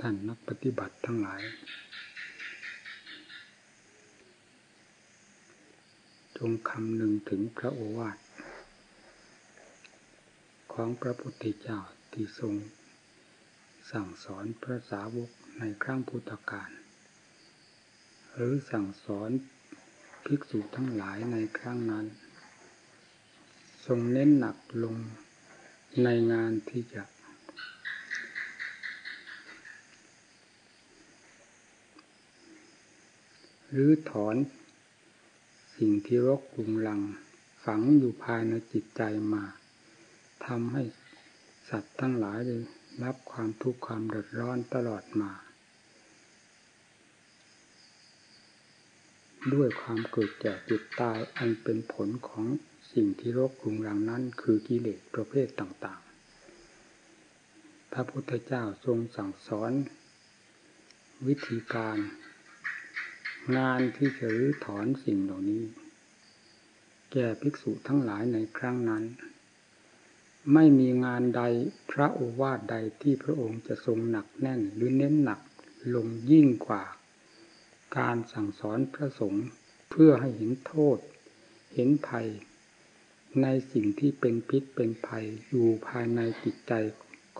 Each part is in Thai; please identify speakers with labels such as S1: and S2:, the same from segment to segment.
S1: ท่านนักปฏิบัติทั้งหลาย จงคำหนึ่งถึงพระโอวาทของพระพุทธเจ้าที่ทรงสั่งสอนพระสาวกในครั้งพุทธกาลหรือสั่งสอนภิกษุทั้งหลายในครั้งนั้น ทรงเน้นหนักลงในงานที่จะ หรือถอน สิ่งที่รกกรุงลัง ฝังอยู่ภายในจิตใจมาทำให้สัตว์ทั้งหลายได้รับความทุกข์ความเดือดร้อนตลอดมา ด้วยความเกิดแก่เจ็บตายอันเป็นผลของสิ่งที่รกรุงรังนั้น คือกิเลสประเภทต่างๆพระพุทธเจ้าทรงสั่งสอน วิธีการ งานที่จะรื้อถอนสิ่งเหล่านี้ แก่ภิกษุทั้งหลายในครั้งนั้น ไม่มีงานใดพระโอวาทใดที่พระองค์จะทรงหนักแน่นหรือเน้นหนักลงยิ่งกว่า การสั่งสอนพระสงฆ์เพื่อให้เห็นโทษ เห็นภัย ในสิ่งที่เป็นพิษเป็นภัยอยู่ภายในจิตใจ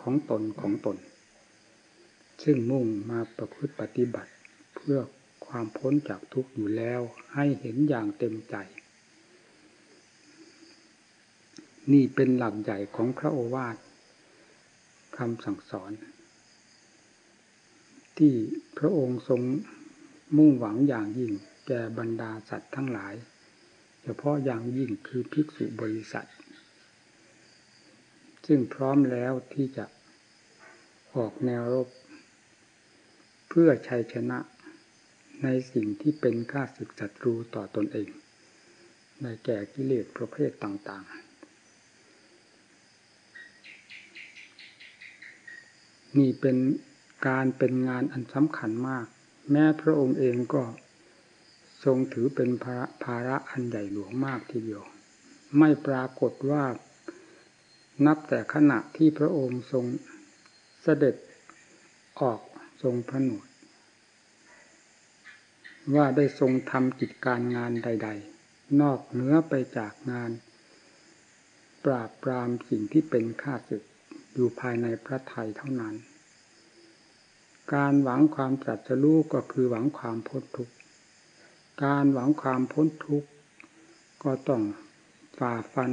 S1: ของตนของตน ซึ่งมุ่งมาประพฤติปฏิบัติเพื่อ ความพ้นจากทุกข์อยู่แล้วให้เห็นอย่างเต็มใจ นี่เป็นหลักใหญ่ของพระโอวาทคำสั่งสอน ที่พระองค์ทรงมุ่งหวังอย่างยิ่งแก่บรรดาสัตว์ทั้งหลาย เฉพาะอย่างยิ่งคือภิกษุบริษัท ซึ่งพร้อมแล้วที่จะออกแนวรบ เพื่อชัยชนะ ในสิ่งที่เป็นข้าศึกศัตรูต่อตอนเอง ในแก่กิเลสประเภทต่างๆ นี่เป็นการเป็นงานอันสำคัญมาก แม้พระองค์เองก็ทรงถือเป็นภาระภาระอันใหญ่หลวงมากทีเดียว ไม่ปรากฏว่านับแต่ขณะที่พระองค์ทรงเสด็จออกทรงพระนวด ว่าได้ทรงทำกิจการงานใด ๆ นอกเหนือไปจากงาน ปราบปรามสิ่งที่เป็นข้าศึกอยู่ภายในพระไทยเท่านั้น การหวังความตรัสรู้ก็คือหวังความพ้นทุกข์ การหวังความพ้นทุกข์ ก็ต้องฝ่าฟัน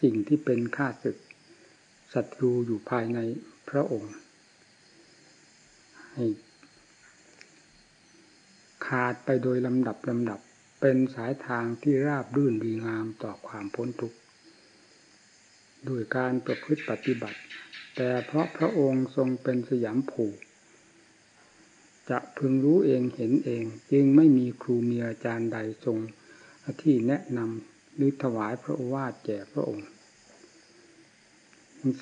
S1: สิ่งที่เป็นข้าศึกศัตรูอยู่ภายในพระองค์ให้ ขาดไปโดยลำดับลำดับ เป็นสายทางที่ราบรื่นดีงามต่อความพ้นทุกข์โดยการประพฤติปฏิบัติ แต่เพราะพระองค์ทรงเป็นสยามผูกจะพึงรู้เองเห็นเอง จึงไม่มีครูมีอาจารย์ใดทรงที่แนะนำหรือถวายพระโอวาทแก่พระองค์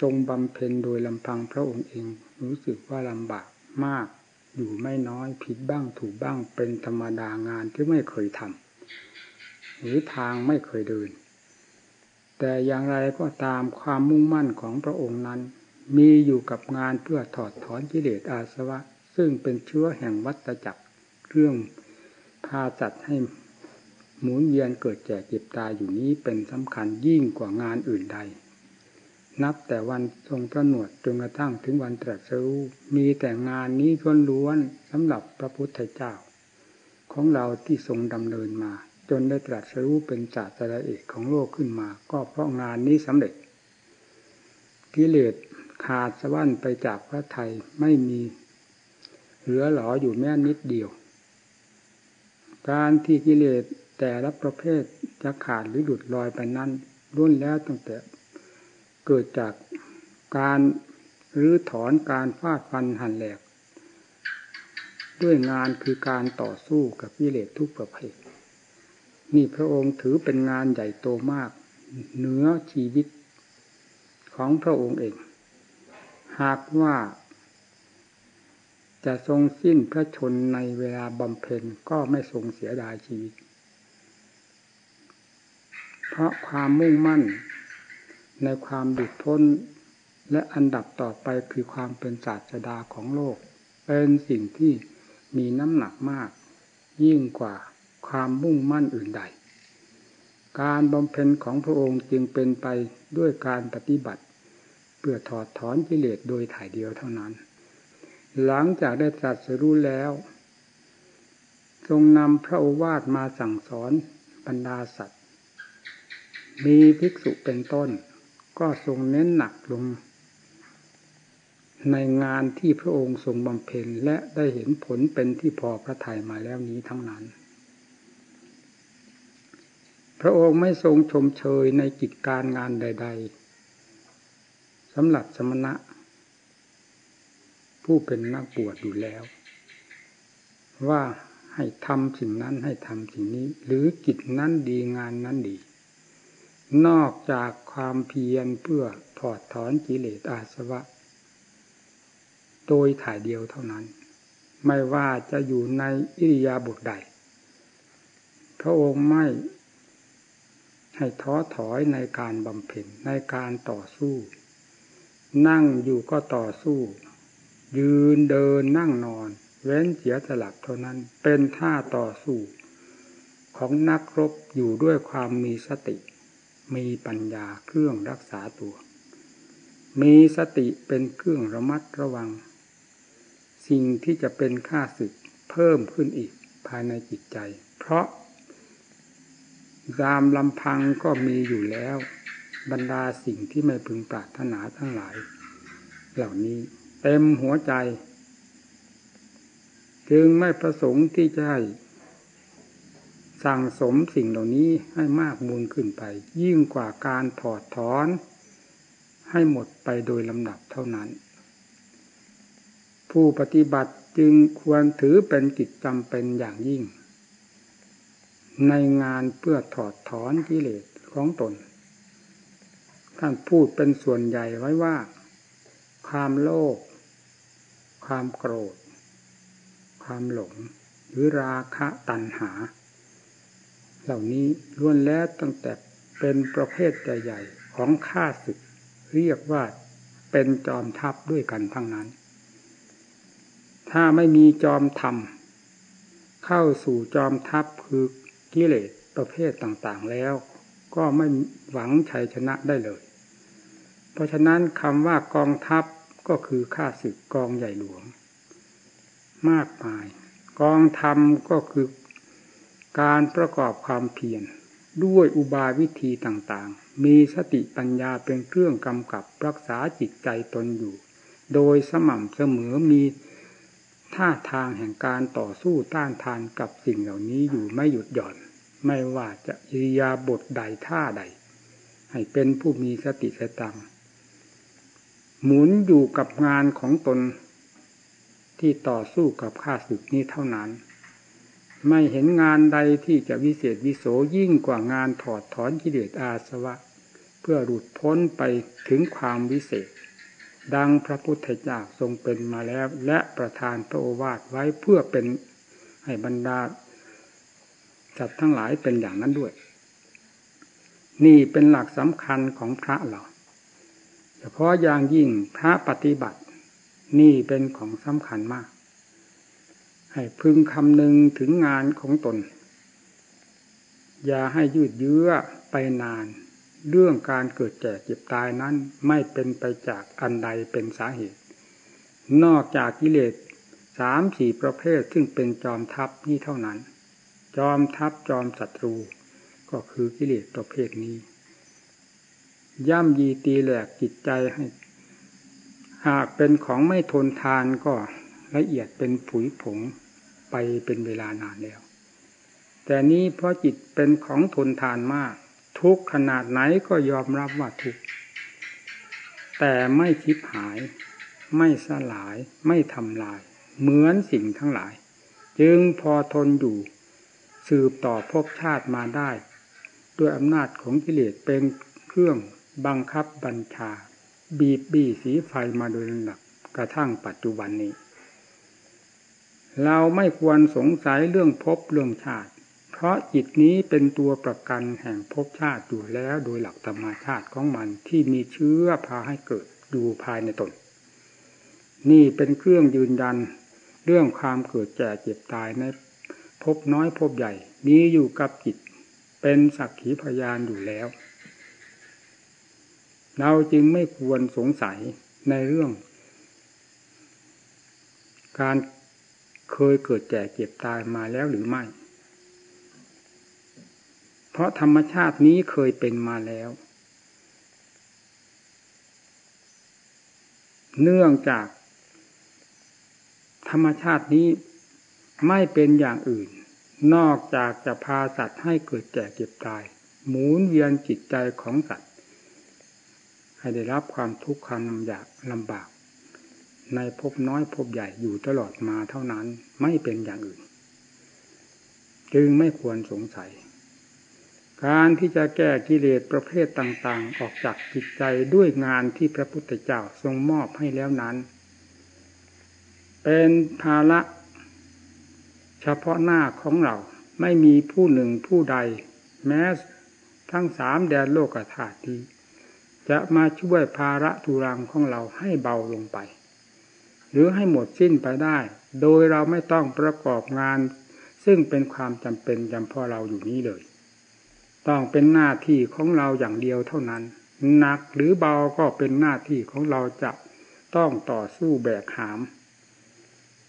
S1: ทรงบำเพ็ญโดยลำพังพระองค์เองรู้สึกว่าลำบากมาก อยู่ไม่น้อยผิดบ้างถูกบ้างเป็นธรรมดางานที่ไม่เคยทำหรือทางไม่เคยเดิน แต่อย่างไรก็ตามความมุ่งมั่นของพระองค์นั้น มีอยู่กับงานเพื่อถอดถอนกิเลสอาสวะ ซึ่งเป็นเชื้อแห่งวัตจักรเรื่องพาจัดให้หมุนเวียนเกิดแก่เจ็บตายอยู่นี้เป็นสำคัญยิ่งกว่างานอื่นใด นับแต่วันทรงพระหนวดจนกระทั่งถึงวันตรัสรู้มีแต่งานนี้ล้วนๆสำหรับพระพุทธเจ้า ของเราที่ทรงดำเนินมา จนได้ตรัสรู้เป็นศาสตราเอกของโลกขึ้นมา ก็เพราะงานนี้สำเร็จ กิเลสขาดสะบั้นไปจากพระไทยไม่มีเหลือหลออยู่แม่นิดเดียว การที่กิเลสแต่ละประเภทจะขาดหรือหลุดลอยไปนั้นล้วนแล้วตั้งแต่ เกิดจากการรื้อถอนการฟาดฟันหันแหลก ด้วยงานคือการต่อสู้กับกิเลสทุกประเภทนี่พระองค์ถือเป็นงานใหญ่โตมาก เหนือชีวิตของพระองค์เอง หากว่าจะทรงสิ้นพระชนในเวลาบำเพ็ญก็ไม่ทรงเสียดายชีวิต เพราะความมุ่งมั่น ในความดุดพ้น และอันดับต่อไปคือความเป็นศาสดาของโลก เป็นสิ่งที่มีน้ำหนักมาก ยิ่งกว่าความมุ่งมั่นอื่นใด การบำเพ็ญของพระองค์จึงเป็นไปด้วยการปฏิบัติ เพื่อถอดถอนกิเลสโดยถ่ายเดียวเท่านั้น หลังจากได้ตรัสรู้แล้ว ทรงนำพระโอวาทมาสั่งสอนบรรดาสัตว์ มีภิกษุเป็นต้น ก็ทรงเน้นหนักลง ในงานที่พระองค์ทรงบำเพ็ญและได้เห็นผลเป็นที่พอพระทัยมาแล้วนี้ทั้งนั้น พระองค์ไม่ทรงชมเชยในกิจการงานใด ๆสำหรับสมณะ ผู้เป็นนักบวชอยู่แล้ว ว่าให้ทำสิ่งนั้นให้ทำสิ่งนี้ หรือกิจนั้นดีงานนั้นดี นอกจากความเพียรเพื่อถอดถอนกิเลสอาสวะ โดยถ่ายเดียวเท่านั้น ไม่ว่าจะอยู่ในอิริยาบถใด พระองค์ไม่ให้ท้อถอยในการบำเพ็ญในการต่อสู้ นั่งอยู่ก็ต่อสู้ ยืนเดินนั่งนอน เว้นเสียสลับเท่านั้นเป็นท่าต่อสู้ ของนักรบอยู่ด้วยความมีสติ มีปัญญาเครื่องรักษาตัว มีสติเป็นเครื่องระมัดระวัง สิ่งที่จะเป็นค่าศึกเพิ่มขึ้นอีกภายในจิตใจ เพราะรามลำพังก็มีอยู่แล้ว บรรดาสิ่งที่ไม่พึงปรารถนาทั้งหลาย เหล่านี้เต็มหัวใจ จึงไม่ประสงค์ที่จะให้ สั่งสมสิ่งเหล่านี้ให้มากมูลขึ้นไป ยิ่งกว่าการถอดถอน ให้หมดไปโดยลำดับเท่านั้น ผู้ปฏิบัติจึงควรถือเป็นกิจจำเป็นอย่างยิ่ง ในงานเพื่อถอดถอนกิเลสของตน ท่านพูดเป็นส่วนใหญ่ไว้ว่า ความโลภความโกรธ ความหลง หรือราคะตัณหา เหล่านี้ล้วนแล้วตั้งแต่เป็นประเภทใหญ่ๆของข้าศึก เรียกว่าเป็นจอมทัพด้วยกันทั้งนั้น ถ้าไม่มีจอมธรรม เข้าสู่จอมทัพคือกิเลสประเภทต่างๆแล้ว ก็ไม่หวังชัยชนะได้เลย เพราะฉะนั้นคำว่ากองทัพก็คือข้าศึกกองใหญ่หลวง มากมาย กองธรรมก็คือ การประกอบความเพียรด้วยอุบายวิธีต่างๆ มีสติปัญญาเป็นเครื่องกำกับรักษาจิตใจตนอยู่ โดยสม่ำเสมอมีท่าทางแห่งการต่อสู้ต้านทานกับสิ่งเหล่านี้อยู่ไม่หยุดหย่อน ไม่ว่าจะอิริยาบถใดท่าใด ให้เป็นผู้มีสติสตังหมุนอยู่กับงานของตนที่ต่อสู้กับข้าศึกนี้เท่านั้น ไม่เห็นงานใดที่จะวิเศษวิโสยิ่งกว่างานถอดถอนกิเลสอาสวะ เพื่อหลุดพ้นไปถึงความวิเศษ ดังพระพุทธเจ้าทรงเป็นมาแล้ว และประทานพระโอวาทไว้เพื่อเป็นให้บรรดาจัดทั้งหลายเป็นอย่างนั้นด้วย นี่เป็นหลักสำคัญของพระเราเฉพาะอย่างยิ่งพระปฏิบัติ นี่เป็นของสำคัญมาก ให้พึงคำนึงถึงงานของตน อย่าให้ยืดเยื้อไปนาน เรื่องการเกิดแก่เจ็บตายนั้นไม่เป็นไปจากอันใดเป็นสาเหตุ นอกจากกิเลสสามสี่ประเภทซึ่งเป็นจอมทัพนี้เท่านั้น จอมทัพจอมศัตรู ก็คือกิเลสประเภทนี้ ย่ำยีตีแหลกจิตใจให้ หากเป็นของไม่ทนทานก็ละเอียดเป็นผุยผง ไปเป็นเวลานานแล้ว แต่นี้เพราะจิตเป็นของทนทานมาก ทุกขนาดไหนก็ยอมรับว่าทุกแต่ไม่คิดหาย ไม่สลาย ไม่ทำลาย เหมือนสิ่งทั้งหลาย จึงพอทนอยู่ สืบต่อภพชาติมาได้ ด้วยอำนาจของกิเลสเป็นเครื่องบังคับบัญชา บีบบี้สีไฟมาโดยลำดับกระทั่งปัจจุบันนี้ เราไม่ควรสงสัยเรื่องภพเรื่องชาติ เพราะจิตนี้เป็นตัวประกันแห่งภพชาติอยู่แล้วโดยหลักธรรมชาติของมันที่มีเชื้อพาให้เกิดอยู่ภายในตน นี่เป็นเครื่องยืนยันเรื่องความเกิดแก่เจ็บตายในพบน้อยพบใหญ่มีอยู่กับจิต เป็นสักขีพยานอยู่แล้ว เราจึงไม่ควรสงสัยในเรื่อง การ เคยเกิดแก่เจ็บตายมาแล้วหรือไม่ เพราะธรรมชาตินี้เคยเป็นมาแล้ว เนื่องจาก ธรรมชาตินี้ไม่เป็นอย่างอื่น นอกจากจะพาสัตว์ให้เกิดแก่เก็บตาย หมุนเวียนจิตใจของสัตว์ ให้ได้รับความทุกข์ความลำบากลำบาก ในภพน้อยภพใหญ่อยู่ตลอดมาเท่านั้นไม่เป็นอย่างอื่น จึงไม่ควรสงสัย การที่จะแก้กิเลสประเภทต่างๆ ออกจากจิตใจด้วยงานที่พระพุทธเจ้าทรงมอบให้แล้วนั้น เป็นภาระเฉพาะหน้าของเราไม่มีผู้หนึ่งผู้ใด แม้ทั้งสามแดนโลกธาตุนี้จะมาช่วยภาระทุรังของเราให้เบาลงไป หรือให้หมดสิ้นไปได้ โดยเราไม่ต้องประกอบงาน ซึ่งเป็นความจำเป็นจำเพาะเราอยู่นี้เลย ต้องเป็นหน้าที่ของเราอย่างเดียวเท่านั้นหนักหรือเบาก็เป็นหน้าที่ของเราจะต้องต่อสู้แบกหาม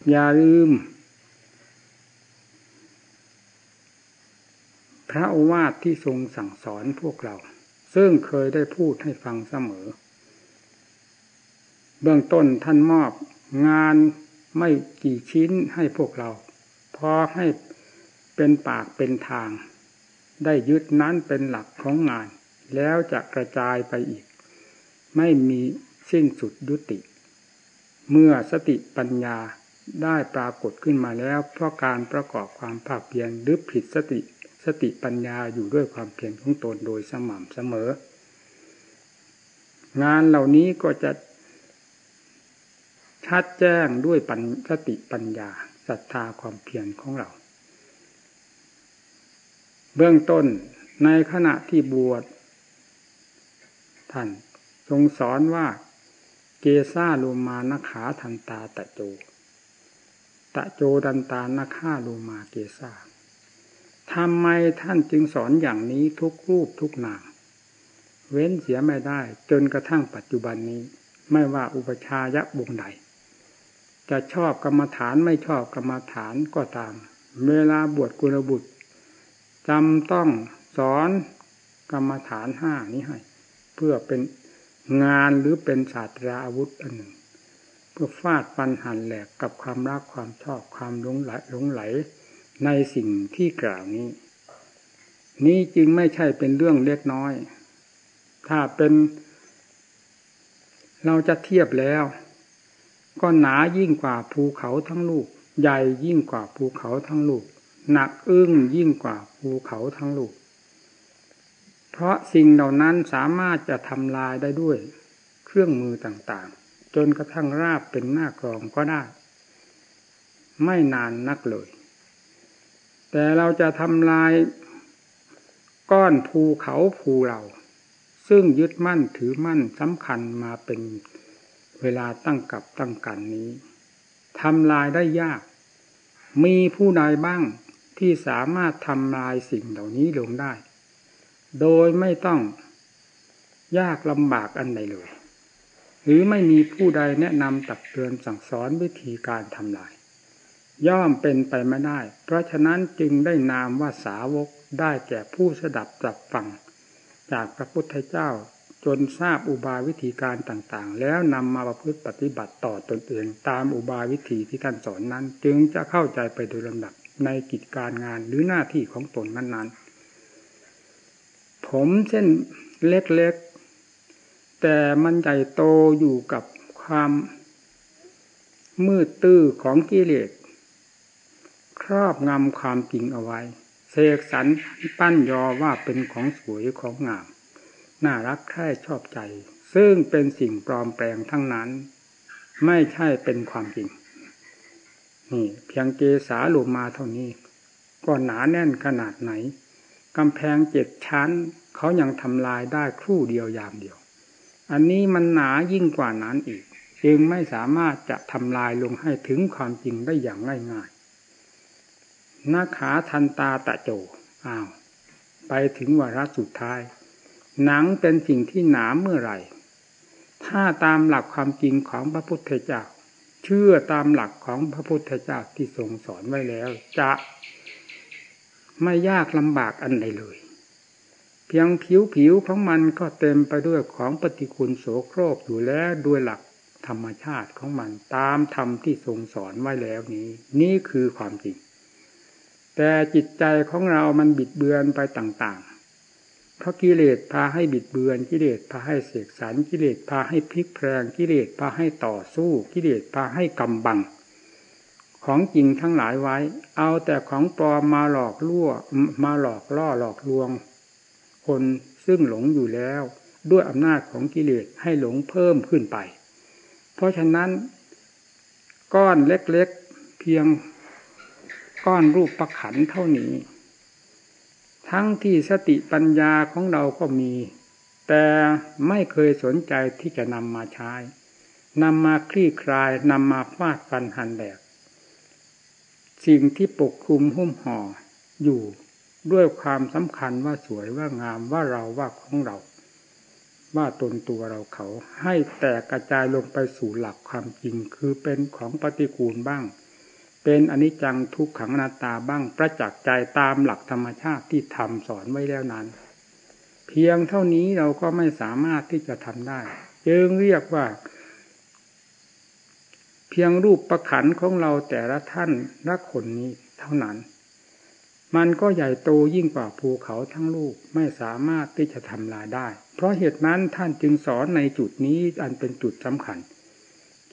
S1: อย่าลืม พระโอวาทที่ทรงสั่งสอนพวกเรา ซึ่งเคยได้พูดให้ฟังเสมอ เบื้องต้นท่านมอบ งานไม่กี่ชิ้นให้พวกเราพอให้เป็นปากเป็นทาง ได้ยึดนั้นเป็นหลักของงาน แล้วจะกระจายไปอีก ไม่มีสิ้นสุดยุติ เมื่อสติปัญญาได้ปรากฏขึ้นมาแล้ว เพราะการประกอบความภาคเพียรหรือผิดสติสติปัญญาอยู่ด้วยความเพียรของตนโดยสม่ำเสมอ งานเหล่านี้ก็จะ ชัดแจ้งด้วยปัญสติปัญญาศรัทธาความเพียรของเรา เบื้องต้นในขณะที่บวชท่านทรงสอนว่าเกซาโลมานขาทันตาตะโจ ตะโจดันตานาฆาโลมาเกซาทำไมท่านจึงสอนอย่างนี้ทุกรูปทุกนามเว้นเสียไม่ได้จนกระทั่งปัจจุบันนี้ ไม่ว่าอุปชายะวงใด จะชอบกรรมฐานไม่ชอบกรรมฐานก็ตาม เวลาบวชกุลบุตรจำต้องสอนกรรมฐานห้านี้ให้ เพื่อเป็นงานหรือเป็นศาสตราอาวุธอันหนึ่ง เพื่อฟาดปันหันแหลกกับความรักความชอบความหลงไหลหลงไหลในสิ่งที่กล่าวนี้ นี้จึงไม่ใช่เป็นเรื่องเล็กน้อย ถ้าเป็นเราจะเทียบแล้ว ก็หนายิ่งกว่าภูเขาทั้งลูก ใหญ่ยิ่งกว่าภูเขาทั้งลูก หนักอึ้งยิ่งกว่าภูเขาทั้งลูก เพราะสิ่งเหล่านั้นสามารถจะทำลายได้ด้วย เครื่องมือต่างๆ จนกระทั่งราบเป็นหน้ากรองก็ได้ ไม่นานนักเลย แต่เราจะทำลายก้อนภูเขาภูเรา ซึ่งยึดมั่นถือมั่นสำคัญมาเป็น เวลาตั้งกับตั้งกันนี้ทำลายได้ยาก มีผู้ใดบ้างที่สามารถทำลายสิ่งเหล่านี้ลงได้ โดยไม่ต้องยากลำบากอันใดเลย หรือไม่มีผู้ใดแนะนำตักเตือนสั่งสอนวิธีการทำลาย ย่อมเป็นไปไม่ได้ เพราะฉะนั้นจึงได้นามว่าสาวกได้แก่ผู้สดับจับฟัง จากพระพุทธเจ้า จนทราบอุบายวิธีการต่างๆ แล้วนำมาประพฤติปฏิบัติต่อตนเองตามอุบายวิธีที่ท่านสอนนั้น จึงจะเข้าใจไปโดยลำดับในกิจการงานหรือหน้าที่ของตนนั้นๆ ผมเช่นเล็กๆ แต่มันใหญ่โตอยู่กับความมืดตื้อของกิเลสครอบงำความจริงเอาไว้เสกสรรปั้นยอว่าเป็นของสวยของงาม น่ารักใคร่ชอบใจ ซึ่งเป็นสิ่งปลอมแปลงทั้งนั้น ไม่ใช่เป็นความจริง นี่เพียงเกสาลมาเท่านี้ ก็หนาแน่นขนาดไหนกำแพงเจ็ดชั้น เขายังทำลายได้ครู่เดียวยามเดียว อันนี้มันหนายิ่งกว่านั้นอีก จึงไม่สามารถจะทำลายลงให้ถึงความจริงได้อย่างง่ายๆนาขาทันตาตะโจอ้าว ไปถึงวาระสุดท้าย หนังเป็นสิ่งที่หนาเมื่อไหร่ ถ้าตามหลักความจริงของพระพุทธเจ้า เชื่อตามหลักของพระพุทธเจ้าที่ทรงสอนไว้แล้ว จะไม่ยากลำบากอันใดเลย เพียงผิวผิวของมันก็เต็มไปด้วยของปฏิกูลโสโครกอยู่แล้วด้วยหลักธรรมชาติของมันตามธรรมที่ทรงสอนไว้แล้วนี้ นี่คือความจริง แต่จิตใจของเรามันบิดเบือนไปต่างๆ เพราะกิเลสพาให้บิดเบือนกิเลสพาให้เสกสรรกิเลสพาให้พลิกแพลงกิเลสพาให้ต่อสู้กิเลสพาให้กำบัง ของจริงทั้งหลายไว้ เอาแต่ของปลอมมาหลอกล่วมาหลอกล่อหลอกลวง คนซึ่งหลงอยู่แล้ว ด้วยอำนาจของกิเลสให้หลงเพิ่มขึ้นไป เพราะฉะนั้น ก้อนเล็กๆเพียงก้อนรูปประขันเท่านี้ ทั้งที่สติปัญญาของเราก็มี แต่ไม่เคยสนใจที่จะนำมาใช้นำมาคลี่คลายนำมาฟาดฟันหันแหลกสิ่งที่ปกคลุมหุ้มห่ออยู่ด้วยความสำคัญว่าสวยว่างามว่าเราว่าของเรา ว่าตนตัวเราเขาให้แตกกระจายลงไปสู่หลักความจริงคือเป็นของปฏิกูลบ้าง เป็นอนิจจังทุกขังนาตาบ้างประจักษ์ใจตามหลักธรรมชาติที่ทำสอนไว้แล้วนั้น เพียงเท่านี้เราก็ไม่สามารถที่จะทำได้ จึงเรียกว่า เพียงรูปประขันของเราแต่ละท่านละคนนี้เท่านั้น มันก็ใหญ่โตยิ่งกว่าภูเขาทั้งลูกไม่สามารถที่จะทำลายได้ เพราะเหตุนั้นท่านจึงสอนในจุดนี้อันเป็นจุดสำคัญ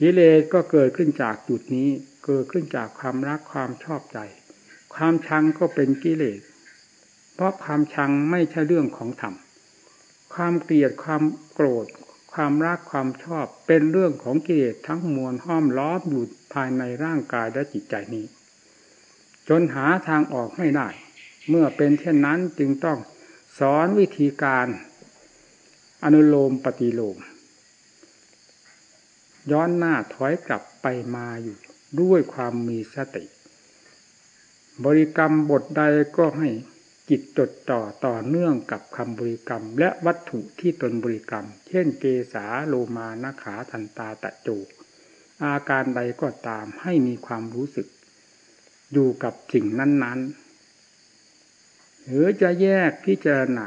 S1: กิเลสก็เกิดขึ้นจากจุดนี้ เกิดขึ้นจากความรักความชอบใจ ความชังก็เป็นกิเลส เพราะความชังไม่ใช่เรื่องของธรรม ความเกลียดความโกรธ ความรักความชอบเป็นเรื่องของกิเลสทั้งมวลห้อมล้อมอยู่ภายในร่างกายและจิตใจนี้ จนหาทางออกไม่ได้ เมื่อเป็นเช่นนั้นจึงต้องสอนวิธีการอนุโลมปฏิโลม ย้อนหน้าถอยกลับไปมาอยู่ ด้วยความมีสติ บริกรรมบทใดก็ให้จิตจดต่อต่อเนื่องกับคำบริกรรม และวัตถุที่ตนบริกรรม เช่นเกสาโลมานาขาทันตาตะโจอาการใดก็ตามให้มีความรู้สึก อยู่กับสิ่งนั้น ๆ หรือจะแยกพิจารณา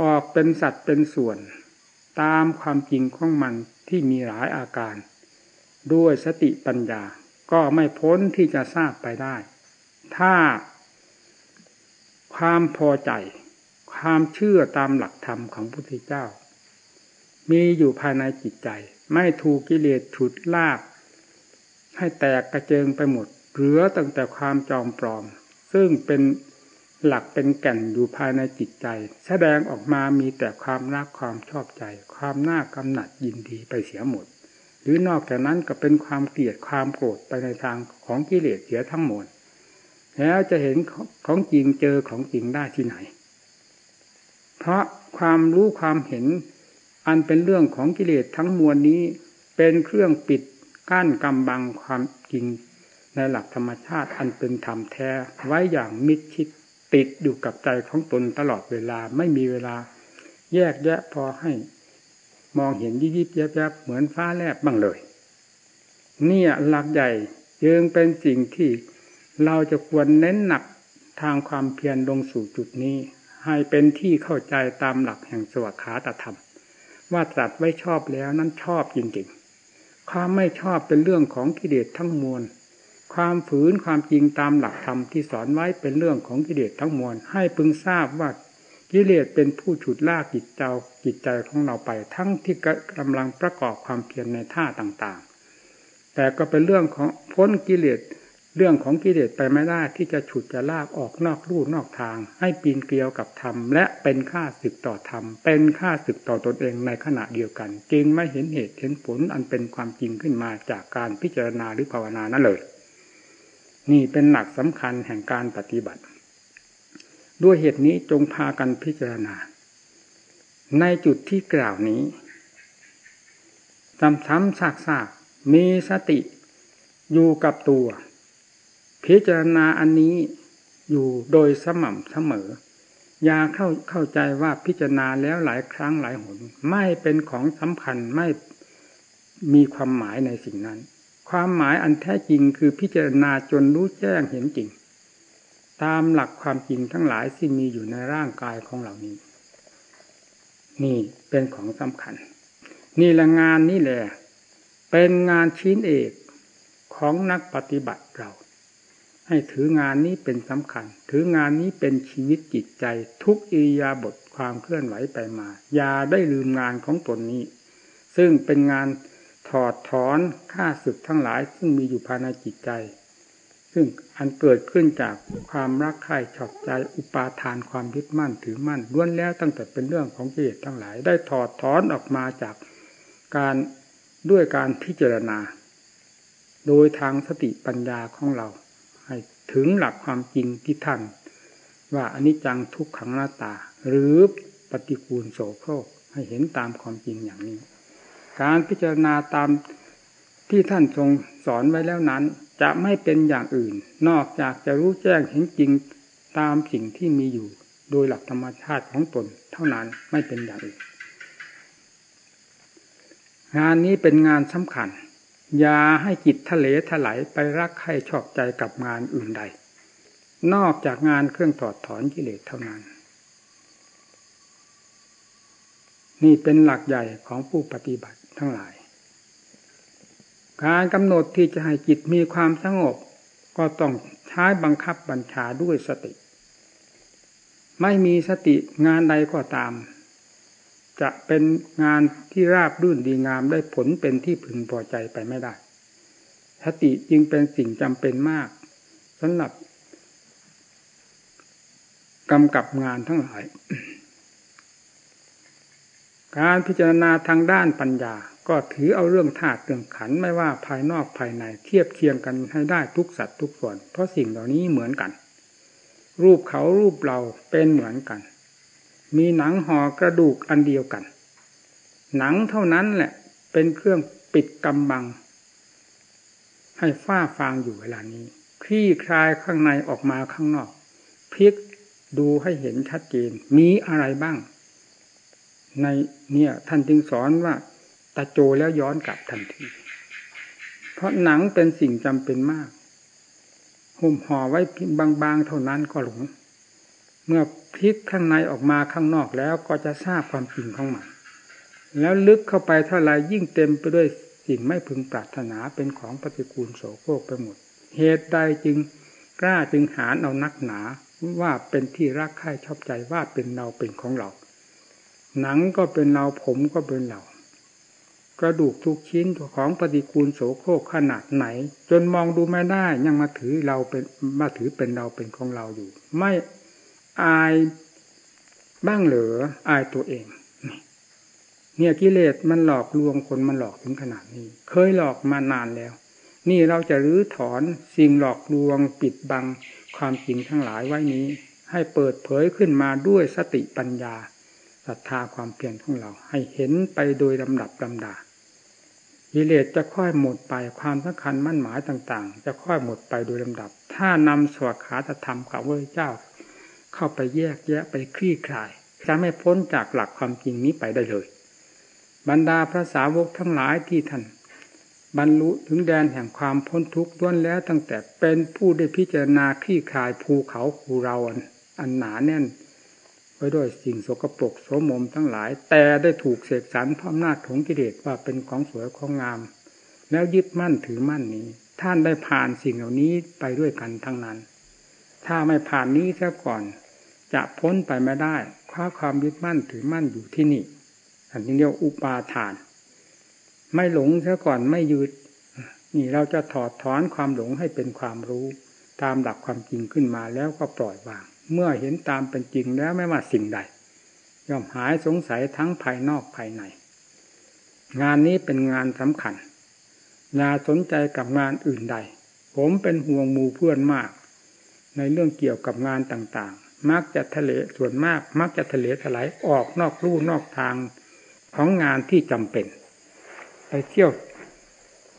S1: ออกเป็นสัตว์เป็นส่วน ตามความจริงของมันที่มีหลายอาการ ด้วยสติปัญญา ก็ไม่พ้นที่จะทราบไปได้ ถ้า ความพอใจ ความเชื่อตามหลักธรรมของพระพุทธเจ้า มีอยู่ภายในจิตใจ ไม่ถูกกิเลสฉุดลาก ให้แตกกระเจิงไปหมด เหลือตั้งแต่ความจอมปลอม ซึ่งเป็นหลักเป็นแก่นอยู่ภายในจิตใจ แสดงออกมามีแต่ความรักความชอบใจ ความน่ากำหนัดยินดีไปเสียหมด หรือนอกจากนั้นก็เป็นความเกลียดความโกรธไปในทางของกิเลสเสียทั้งหมด แล้วจะเห็นของจริงเจอของจริงได้ที่ไหน เพราะความรู้ความเห็นอันเป็นเรื่องของกิเลสทั้งมวลนี้เป็นเครื่องปิดกั้นกำบังความจริงในหลักธรรมชาติอันเป็นธรรมแท้ไว้อย่างมิดชิดติดอยู่กับใจของตนตลอดเวลาไม่มีเวลา แยกแยะพอให้ มองเห็นยิบยิบแยบๆเหมือนฟ้าแลบบ้างเลยเนี่ยหลักใหญ่ยังเป็นสิ่งที่เราจะควรเน้นหนักทางความเพียรลงสู่จุดนี้ ให้เป็นที่เข้าใจตามหลักแห่งสวัสขาตธรรม ว่าตรัสไว้ชอบแล้วนั้นชอบจริงๆ ความไม่ชอบเป็นเรื่องของกิเลสทั้งมวล ความฝืนความจริงตามหลักธรรมที่สอนไว้เป็นเรื่องของกิเลสทั้งมวล ให้พึงทราบว่า กิเลสเป็นผู้ฉุดลากจิตเจ้าจิตใจของเราไป ทั้งที่กำลังประกอบความเพียรในท่าต่างๆ แต่ก็เป็นเรื่องของพ้นกิเลสเรื่องของกิเลสไปไม่ได้ที่จะฉุดจะลากออกนอกลู่นอกทาง ให้ปีนเกลียวกับธรรมและเป็นค่าศึกต่อธรรม เป็นค่าศึกต่อตนเองในขณะเดียวกันจึงไม่เห็นเหตุเห็นผลอันเป็นความจริงขึ้นมาจากการพิจารณาหรือภาวนานั่นเลย นี่เป็นหลักสำคัญแห่งการปฏิบัติ ด้วยเหตุนี้จงพากันพิจารณา ในจุดที่กล่าวนี้ซ้ำๆซากๆมีสติอยู่กับตัว พิจารณาอันนี้อยู่โดยสม่ำเสมอ อย่าเข้าเข้าใจว่าพิจารณาแล้วหลายครั้งหลายหน ไม่เป็นของสำคัญไม่มีความหมายในสิ่งนั้น ความหมายอันแท้จริงคือพิจารณาจนรู้แจ้งเห็นจริง ตามหลักความจริงทั้งหลายที่มีอยู่ในร่างกายของเหล่านี้ นี่เป็นของสำคัญ นี่ละงานนี่แหละเป็นงานชิ้นเอกของนักปฏิบัติเรา ให้ถืองานนี้เป็นสำคัญ ถืองานนี้เป็นชีวิตจิตใจ ทุกอิยาบทความเคลื่อนไหวไปมา อย่าได้ลืมงานของตนนี้ ซึ่งเป็นงานถอดถอนข้าศึกทั้งหลายซึ่งมีอยู่ภายในจิตใจ ซึ่งอันเกิดขึ้นจากความรักใคร่ชอบใจอุปาทานความยึดมั่นถือมั่นล้วนแล้วตั้งแต่เป็นเรื่องของกิเลสทั้งหลาย ได้ถอดถอนออกมาจากการด้วยการพิจารณา โดยทางสติปัญญาของเรา ให้ถึงหลักความจริงที่ท่านว่าอนิจจังทุกขังหน้าตา หรือปฏิกูลโสโครกให้เห็นตามความจริงอย่างนี้ การพิจารณาตามที่ท่านทรงสอนไว้แล้วนั้น จะไม่เป็นอย่างอื่น นอกจากจะรู้แจ้งเห็นจริงตามสิ่งที่มีอยู่ โดยหลักธรรมชาติของตนเท่านั้นไม่เป็นอย่างอื่น งานนี้เป็นงานสำคัญ อย่าให้จิตทะเลถลายไปรักใครชอบใจกับงานอื่นใด นอกจากงานเครื่องถอดถอนกิเลสเท่านั้น นี่เป็นหลักใหญ่ของผู้ปฏิบัติทั้งหลาย การกำหนดที่จะให้จิตมีความสงบ ก็ต้องใช้บังคับบัญชาด้วยสติ ไม่มีสติงานใดก็ตาม จะเป็นงานที่ราบรื่นดีงามได้ผลเป็นที่พึงพอใจไปไม่ได้ สติจึงเป็นสิ่งจำเป็นมากสำหรับกำกับงานทั้งหลาย การพิจารณาทางด้านปัญญา ก็ถือเอาเรื่องธาตุเรื่องขันไม่ว่าภายนอกภายในเทียบเคียงกันให้ได้ทุกสัตว์ทุกส่วน เพราะสิ่งเหล่านี้เหมือนกัน รูปเขารูปเราเป็นเหมือนกัน มีหนังห่อกระดูกอันเดียวกัน หนังเท่านั้นแหละเป็นเครื่องปิดกำบัง ให้ฝ้าฟางอยู่เวลานี้คลี่คลายข้างในออกมาข้างนอกพลิกดูให้เห็นชัดเจน มีอะไรบ้าง ในเนี่ย ท่านจึงสอนว่าตาโจแล้วย้อนกลับทันที เพราะหนังเป็นสิ่งจำเป็นมากห่มห่อไว้บางๆเท่านั้นก็หลง เมื่อพลิกข้างในออกมาข้างนอกแล้วก็จะทราบความจริงของมัน แล้วลึกเข้าไปเท่าไรยิ่งเต็มไปด้วยสิ่งไม่พึงปรารถนาเป็นของปฏิกูลโสโครกไปหมด เหตุใดจึงกล้าจึงหาเอานักหนาว่าเป็นที่รักใคร่ชอบใจว่าเป็นเราเป็นของเรา หนังก็เป็นเราผมก็เป็นเรากระดูกทุกชิ้นของปฏิกูลโสโครกขนาดไหน จนมองดูไม่ได้ยังมาถือเราเป็นมาถือเป็นเราเป็นของเราอยู่ ไม่อายบ้างเหลืออายตัวเอง เนี่ยกิเลสมันหลอกลวงคนมันหลอกถึงขนาดนี้ เคยหลอกมานานแล้ว นี่เราจะรื้อถอนสิ่งหลอกลวงปิดบังความจริงทั้งหลายไว้นี้ ให้เปิดเผยขึ้นมาด้วยสติปัญญา รัทธาความเพียรของเรา ให้เห็นไปโดยลำดับลำดากิเลสจะค่อยหมดไปความสำคัญมั่นหมายต่าง ๆ จะค่อยหมดไปโดยลำดับ ถ้านำสวดขาธรรมกับพระเจ้า เข้าไปแยกแยะไปคลี่คลาย จะไม่พ้นจากหลักความจริงนี้ไปได้เลย บรรดาพระสาวกทั้งหลายที่ท่านบรรลุถึงแดนแห่งความพ้นทุกข์ล้วนแล้วตั้งแต่เป็นผู้ได้พิจารณาคลี่คลายภูเขาภูเราอันหนาแน่น ไว้ด้วยสิ่งสกปรกโสมมทั้งหลาย แต่ได้ถูกเสกสรรพระอำนาจของกิเลสว่าเป็นของสวยของงาม แล้วยึดมั่นถือมั่นนี้ ท่านได้ผ่านสิ่งเหล่านี้ไปด้วยกันทั้งนั้น ถ้าไม่ผ่านนี้ซะก่อน จะพ้นไปไม่ได้คว้าความยึดมั่นถือมั่นอยู่ที่นี่อันนี้เรียกอุปาทาน ไม่หลงซะก่อนไม่ยึดนี่เราจะถอดถอนความหลงให้เป็นความรู้ ตามหลักความจริงขึ้นมาแล้วก็ปล่อยวาง เมื่อเห็นตามเป็นจริงแล้วไม่ว่าสิ่งใด ย่อมหายสงสัยทั้งภายนอกภายใน งานนี้เป็นงานสำคัญอย่าสนใจกับงานอื่นใด ผมเป็นห่วงมูเพื่อนมาก ในเรื่องเกี่ยวกับงานต่างๆ มักจะทะเลส่วนมาก มักจะทะเลถลายออกนอกลู่นอกทางของงานที่จำเป็น ไปเที่ยว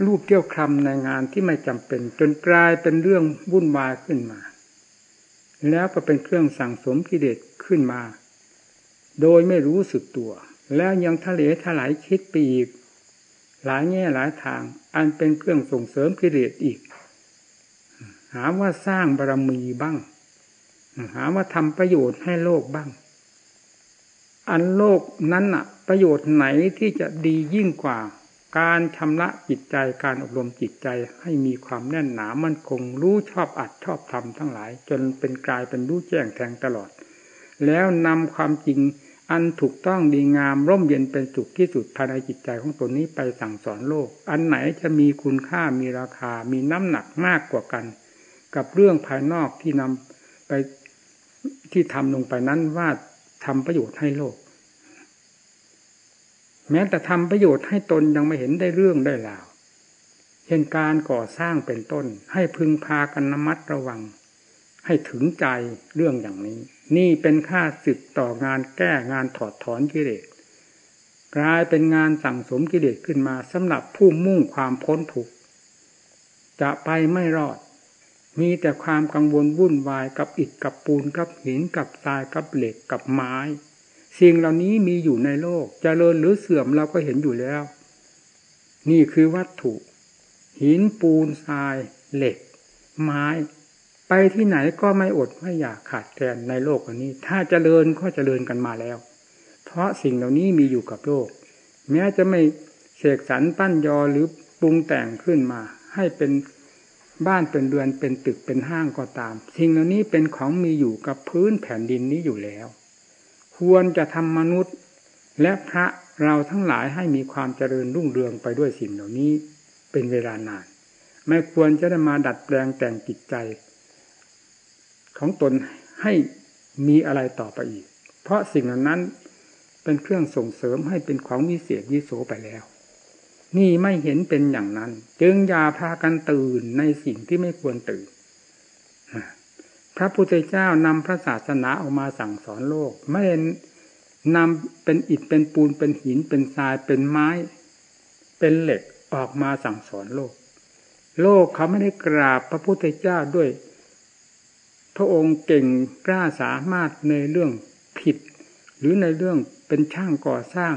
S1: รูปเที่ยวคำในงานที่ไม่จำเป็น จนกลายเป็นเรื่องวุ่นวายขึ้นมา แล้วก็เป็นเครื่องสั่งสมกิเลสขึ้นมา โดยไม่รู้สึกตัว แล้วยังทะเลถลายคิดไปอีก หลายแง่หลายทาง อันเป็นเครื่องส่งเสริมกิเลสอีก หาว่าสร้างบารมีบ้าง หาว่าทำประโยชน์ให้โลกบ้าง อันโลกนั้นน่ะ ประโยชน์ไหนที่จะดียิ่งกว่า การชำระจิตใจการอบรมจิตใจให้มีความแน่นหนามั่นคงรู้ชอบอัดชอบทำทั้งหลาย จนเป็นกลายเป็นรู้แจ้งแทงตลอด แล้วนำความจริงอันถูกต้องดีงามร่มเย็นเป็นสุขที่สุดภายในจิตใจของตนนี้ไปสั่งสอนโลก อันไหนจะมีคุณค่ามีราคา มีน้ำหนักมากกว่ากัน กับเรื่องภายนอกที่นำไปที่ทำลงไปนั้นว่าทำประโยชน์ให้โลก แม้แต่ทำประโยชน์ให้ตนยังไม่เห็นได้เรื่องได้ราวเช่นการก่อสร้างเป็นต้น ให้พึงพากันนมัดระวัง ให้ถึงใจเรื่องอย่างนี้ นี่เป็นค่าสึกต่องานแก้งานถอดถอนกิเลสกลายเป็นงานสั่งสมกิเลสขึ้นมาสำหรับผู้มุ่งความพ้นทุกข์จะไปไม่รอด มีแต่ความกังวลวุ่นวายกับอิฐกับปูนกับหินกับทรายกับเหล็กกับไม้ สิ่งเหล่านี้มีอยู่ในโลกจเจริญหรือเสื่อมเราก็เห็นอยู่แล้ว นี่คือวัตถุ หินปูนทราย เหล็ก ไม้ ไปที่ไหนก็ไม่อดไม่อยากขาดแคลนในโลกอันนี้ ถ้าจเจริญก็เจริญกันมาแล้ว เพราะสิ่งเหล่านี้มีอยู่กับโลก แม้จะไม่เสกสรรปั้นยอหรือปรุงแต่งขึ้นมา ให้เป็นบ้านเป็นเรือนเป็นตึกเป็นห้างก็ตาม สิ่งเหล่านี้เป็นของมีอยู่กับพื้นแผ่นดินนี้อยู่แล้ว ควรจะทำมนุษย์ และพระเราทั้งหลายให้มีความเจริญรุ่งเรืองไปด้วยสิ่งเหล่านี้เป็นเวลานาน ไม่ควรจะได้มาดัดแปลงแต่งจิตใจ ของตนให้มีอะไรต่อไปอีก เพราะสิ่งเหล่านั้นเป็นเครื่องส่งเสริมให้เป็นของวิเศษวิโสไปแล้ว นี่ไม่เห็นเป็นอย่างนั้น จึงอย่าพากันตื่นในสิ่งที่ไม่ควรตื่น พระพุทธเจ้านำพระศาสนาออกมาสั่งสอนโลก ไม่ได้นำเป็นอิฐเป็นปูนเป็นหินเป็นทรายเป็นไม้ เป็นเหล็กออกมาสั่งสอนโลก โลกเขาไม่ได้กราบพระพุทธเจ้าด้วย พระองค์เก่งกล้าสามารถในเรื่องผิด หรือในเรื่องเป็นช่างก่อสร้าง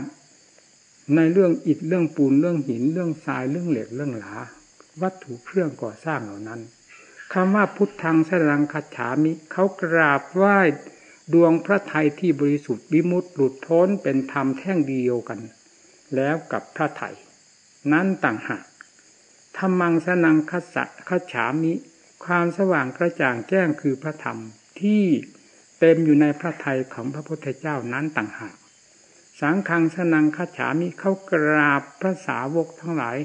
S1: ในเรื่องอิฐเรื่องปูนเรื่องหินเรื่องทรายเรื่องเหล็กเรื่องหลาวัตถุเครื่องก่อสร้างเหล่านั้น คำว่าพุทธังสรังคัจฉามิเขากราบไหว้ดวงพระไทยที่บริสุทธิ์วิมุตติหลุดพ้นเป็นธรรมแท่งเดียวกัน แล้วกับพระไทย นั้นต่างหากธรรมังสนังคัสสะคัจฉามิ ความสว่างกระจ่างแจ้งคือพระธรรมที่เต็มอยู่ในพระไทยของพระพุทธเจ้านั้นต่างหาก สังฆังสนังคัจฉามิเขากราบพระสาวกทั้งหลาย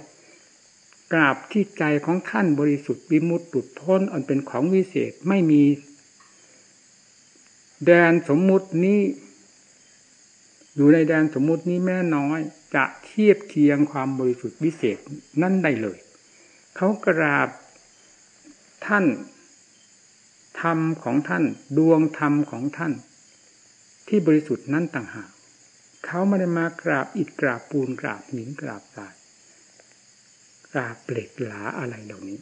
S1: กราบที่ใจของท่านบริสุทธิ์วิมุตติพ้นอันเป็นของวิเศษไม่มี แดนสมมุตินี้ อยู่ในแดนสมมุตินี้แม่น้อย จะเทียบเคียงความบริสุทธิ์วิเศษนั่นได้เลย เขากราบท่านธรรมของท่าน ดวงธรรมของท่าน ที่บริสุทธิ์นั้นต่างหากเขาไม่ได้มากราบอิฐกราบปูนกราบหินกราบทราย กาเปล็กหลาอะไรเหล่านี้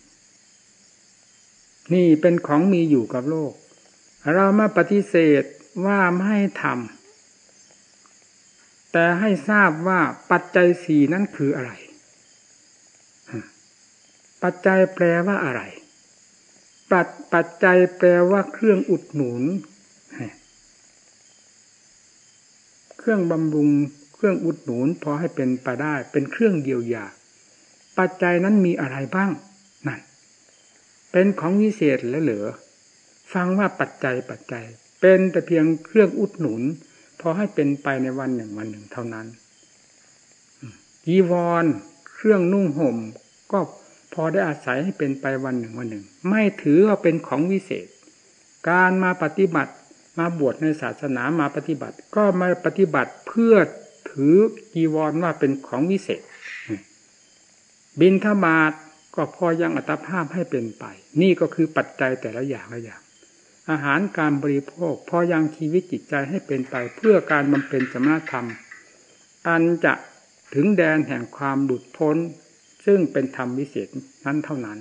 S1: นี่เป็นของมีอยู่กับโลก เรามาปฏิเสธว่าไม่ทำแต่ให้ทราบว่าปัจจัยสี่นั้นคืออะไร ปัจจัยแปลว่าอะไร ปัจปัจจัยแปลว่าเครื่องอุดหนุน เครื่องบำรุง เครื่องอุดหนุนพอให้เป็นไปได้ เป็นเครื่องเดียวยา ปัจจัยนั้นมีอะไรบ้างนั่นเป็นของวิเศษและเหลือ ฟังว่าปัจจัยปัจจัย เป็นแต่เพียงเครื่องอุดหนุนพอให้เป็นไปในวันหนึ่งวันหนึ่งเท่านั้นจีวรเครื่องนุ่งห่ม ก็พอได้อาศัยให้เป็นไปวันหนึ่งวันหนึ่ง ไม่ถือว่าเป็นของวิเศษ การมาปฏิบัติมาบวชในศาสนามาปฏิบัติ ก็มาปฏิบัติเพื่อถือจีวรว่าเป็นของวิเศษ บินทบาทก็พอยังอัตภาพให้เป็นไป นี่ก็คือปัจจัยแต่ละอย่างละอย่าง อาหารการบริโภค พอยังชีวิตจิตใจให้เป็นไป เพื่อการบำเพ็ญสมณธรรม อันจะถึงแดนแห่งความหลุดพ้น ซึ่งเป็นธรรมวิเศษนั้นเท่านั้น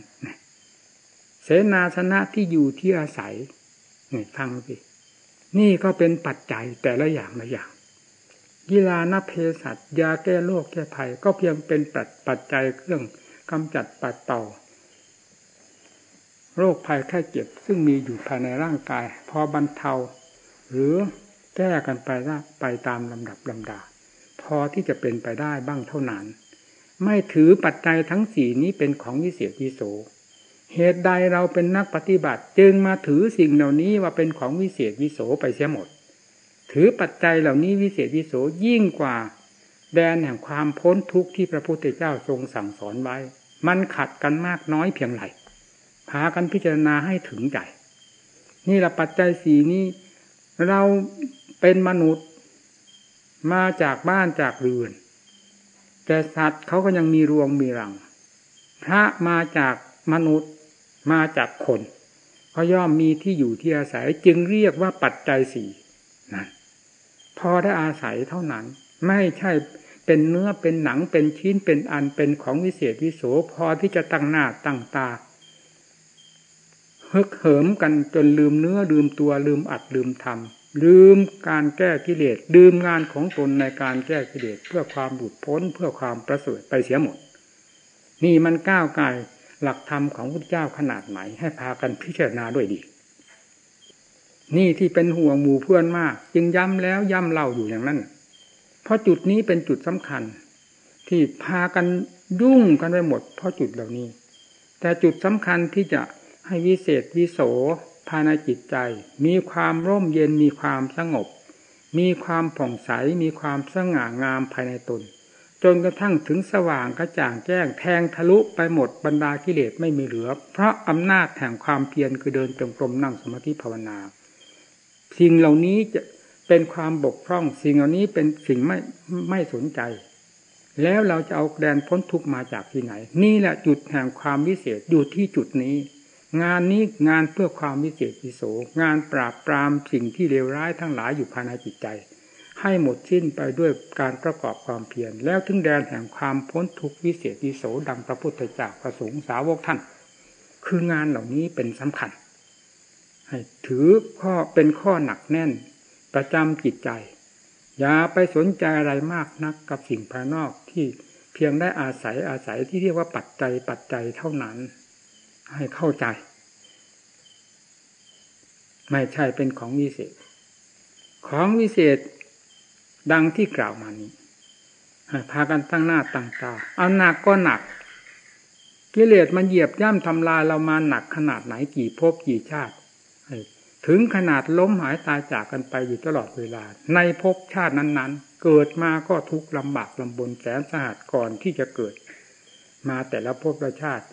S1: เสนาสนะที่อยู่ที่อาศัยนี่ฟังสินี่ก็เป็นปัจจัยแต่ละอย่างละอย่าง กีฬานเพสัตยาแก้โรคแก้ภัยก็เพียงเป็นปัจจัยเครื่องกำจัดปัดเป่า โรคภัยแค่เจ็บซึ่งมีอยู่ภายในร่างกาย พอบรรเทา หรือแก้กันไปไปตามลำดับลำดา พอที่จะเป็นไปได้บ้างเท่านั้น ไม่ถือปัจจัยทั้งสี่นี้เป็นของวิเศษวิโสเหตุใดเราเป็นนักปฏิบัติ จึงมาถือสิ่งเหล่านี้ว่าเป็นของวิเศษวิโสไปเสียหมด ถือปัจจัยเหล่านี้วิเศษวิโสยิ่งกว่า แดนแห่งความพ้นทุกข์ที่พระพุทธเจ้าทรงสั่งสอนไว้ มันขัดกันมากน้อยเพียงไรพากันพิจารณาให้ถึงใจนี่แหละปัจจัยสีนี้ เราเป็นมนุษย์มาจากบ้านจากเรือน แต่สัตว์เขาก็ยังมีรวงมีรัง พระมาจากมนุษย์มาจากคนเขาย่อมมีที่อยู่ที่อาศัยจึงเรียกว่าปัจจัยสี่นั่น พอได้อาศัยเท่านั้น ไม่ใช่เป็นเนื้อเป็นหนังเป็นชิ้นเป็นอันเป็นของวิเศษวิโสพอที่จะตั้งหน้าตั้งตาฮึกเหิมกันจนลืมเนื้อลืมตัวลืมอัดลืมทำลืมการแก้กิเลสลืมงานของตนในการแก้กิเลสเพื่อความหลุดพ้นเพื่อความประเสริฐไปเสียหมด นี่มันก้าวไกลหลักธรรมของพระเจ้าขนาดไหนให้พากันพิจารณาด้วยดี นี่ที่เป็นห่วงหมู่เพื่อนมาก จึงย้ำแล้วย้ำเล่าอยู่อย่างนั้น เพราะจุดนี้เป็นจุดสำคัญ ที่พากันยุ่งกันไปหมด เพราะจุดเหล่านี้ แต่จุดสำคัญที่จะให้วิเศษวิโสภายในจิตใจ มีความร่มเย็นมีความสงบ มีความผ่องใสมีความสง่างามภายในตน จนกระทั่งถึงสว่างกระจ่างแจ้งแทงทะลุไปหมดบรรดากิเลสไม่มีเหลือ เพราะอำนาจแห่งความเพียรคือเดินจงกรมนั่งสมาธิภาวนา สิ่งเหล่านี้จะเป็นความบกพร่อง สิ่งเหล่านี้เป็นสิ่งไม่ไม่สนใจ แล้วเราจะเอาแดนพ้นทุกมาจากที่ไหน นี่แหละจุดแห่งความวิเศษอยู่ที่จุดนี้ งานนี้งานเพื่อความวิเศษวิโสงานปราบปรามสิ่งที่เลวร้ายทั้งหลายอยู่ภายในจิตใจ ให้หมดสิ้นไปด้วยการประกอบความเพียรแล้วถึงแดนแห่งความพ้นทุกวิเศษวิโสดังพระพุทธเจ้าประสงค์สาวกท่าน คืองานเหล่านี้เป็นสำคัญ ให้ถือข้อเป็นข้อหนักแน่น ประจำจิตใจ อย่าไปสนใจอะไรมากนักกับสิ่งภายนอกที่เพียงได้อาศัยอาศัยที่เรียกว่าปัจจัยปัจจัยเท่านั้น ให้เข้าใจ ไม่ใช่เป็นของวิเศษ ของวิเศษดังที่กล่าวมานี้ให้พากันตั้งหน้าตั้งตาเอาหนักก็หนักกิเลสมันเหยียบย่ำทำลายเรามาหนักขนาดไหนกี่ภพกี่ชาติ ถึงขนาดล้มหายตายจากกันไปอยู่ตลอดเวลา ในภพชาตินั้นๆ เกิดมาก็ทุกข์ลำบากลำบนแสนสหัสก่อนที่จะเกิด มาแต่ละภพละชาติ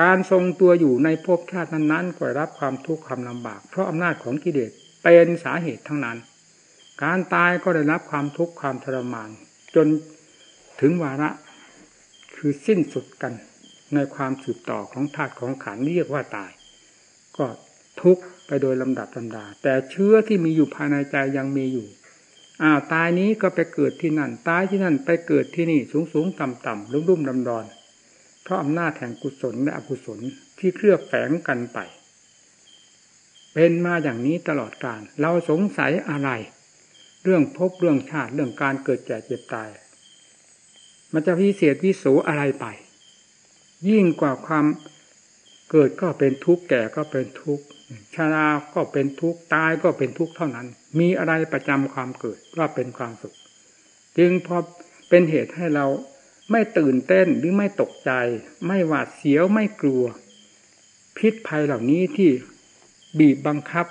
S1: การทรงตัวอยู่ในภพชาตินั้นๆก็รับความทุกข์ความลำบาก เพราะอำนาจของกิเลสเป็นสาเหตุทั้งนั้น การตายก็ได้รับความทุกข์ความทรมาน จนถึงวาระคือสิ้นสุดกันในความสืบต่อของธาตุของขันเรียกว่าตาย ก็ ทุกข์ไปโดยลำดับลำดา แต่เชื้อที่มีอยู่ภายในใจยังมีอยู่อ้าวตายนี้ก็ไปเกิดที่นั่น ตายที่นั่นไปเกิดที่นี่สูงสูงต่ำต่ำรุ่มรุ่มดำดอน เพราะอำนาจแห่งกุศลและอกุศลที่เคลือบแฝงกันไป เป็นมาอย่างนี้ตลอดกาลเราสงสัยอะไร เรื่องพบเรื่องชาติเรื่องการเกิดแก่เจ็บตาย มันจะพิเศษวิโสอะไรไป ยิ่งกว่าความเกิดก็เป็นทุกข์แก่ก็เป็นทุกข์ ชาราก็เป็นทุกข์ตายก็เป็นทุกข์เท่านั้น มีอะไรประจำความเกิดว่าเป็นความสุข จึงพอเป็นเหตุให้เราไม่ตื่นเต้นหรือไม่ตกใจ ไม่หวาดเสียวไม่กลัว พิษภัยเหล่านี้ที่บีบบังคับ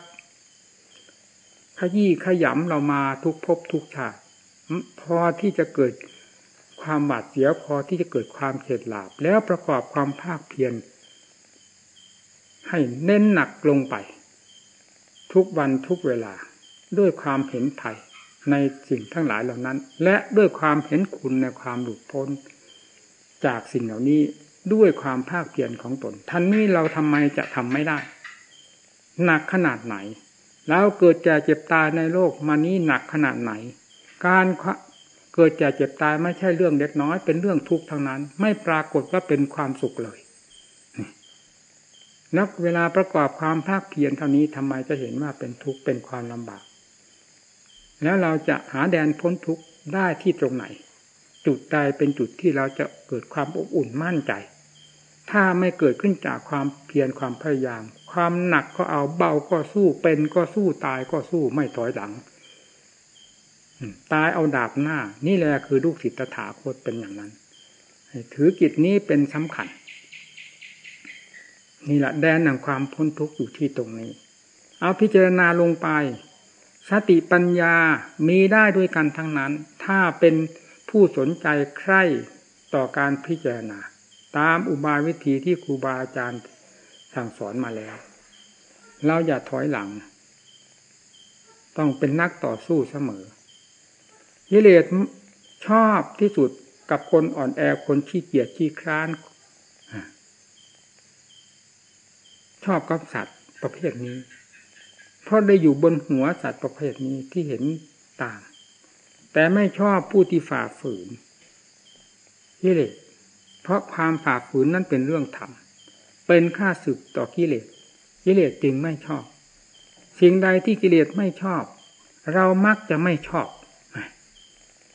S1: ขยี้ขยำเรามาทุกภพทุกชาติพอที่จะเกิดความหวาดเสียวพอที่จะเกิดความเข็ดหลาบ แล้วประกอบความภาคเพียร ให้เน้นหนักลงไป ทุกวันทุกเวลา ด้วยความเห็นไถ่ในสิ่งทั้งหลายเหล่านั้น และด้วยความเห็นคุณในความหลุดพ้น จากสิ่งเหล่านี้ด้วยความภาคเพียรของตนท่านนี้เราทำไมจะทำไม่ได้ หนักขนาดไหน แล้วเกิดแก่เจ็บตายในโลกมานี้หนักขนาดไหน การเกิดแก่เจ็บตายไม่ใช่เรื่องเล็กน้อย เป็นเรื่องทุกข์ทั้งนั้น ไม่ปรากฏว่าเป็นความสุขเลย นักเวลาประกอบความภาคเพียรเท่านี้ทำไมจะเห็นว่าเป็นทุกข์เป็นความลำบาก แล้วเราจะหาแดนพ้นทุกข์ได้ที่ตรงไหน จุดใดเป็นจุดที่เราจะเกิดความอบอุ่นมั่นใจ ถ้าไม่เกิดขึ้นจากความเพียรความพยายาม ความหนักก็เอาเบาก็สู้เป็นก็สู้ตายก็สู้ไม่ถอยหลังตายเอาดาบหน้า นี่แหละคือลูกศิษย์ตถาคตเป็นอย่างนั้นถือกิจนี้เป็นสำคัญ นี่แหละแดนแห่งความพ้นทุกข์อยู่ที่ตรงนี้ เอาพิจารณาลงไป สติปัญญามีได้ด้วยกันทั้งนั้น ถ้าเป็นผู้สนใจใคร่ต่อการพิจารณา ตามอุบายวิธีที่ครูบาอาจารย์สั่งสอนมาแล้ว เราอย่าถอยหลัง ต้องเป็นนักต่อสู้เสมอกิเลสชอบที่สุดกับคนอ่อนแอคนขี้เกียจขี้คร้าน ชอบกับสัตว์ประเภทนี้ เพราะได้อยู่บนหัวสัตว์ประเภทนี้ที่เห็นต่าง แต่ไม่ชอบผู้ที่ฝ่าฝืนกิเลสเพราะความฝ่าฝืนนั้นเป็นเรื่องธรรมเป็นค่าศึกต่อกิเลสกิเลสจึงไม่ชอบ สิ่งใดที่กิเลสไม่ชอบ เรามักจะไม่ชอบ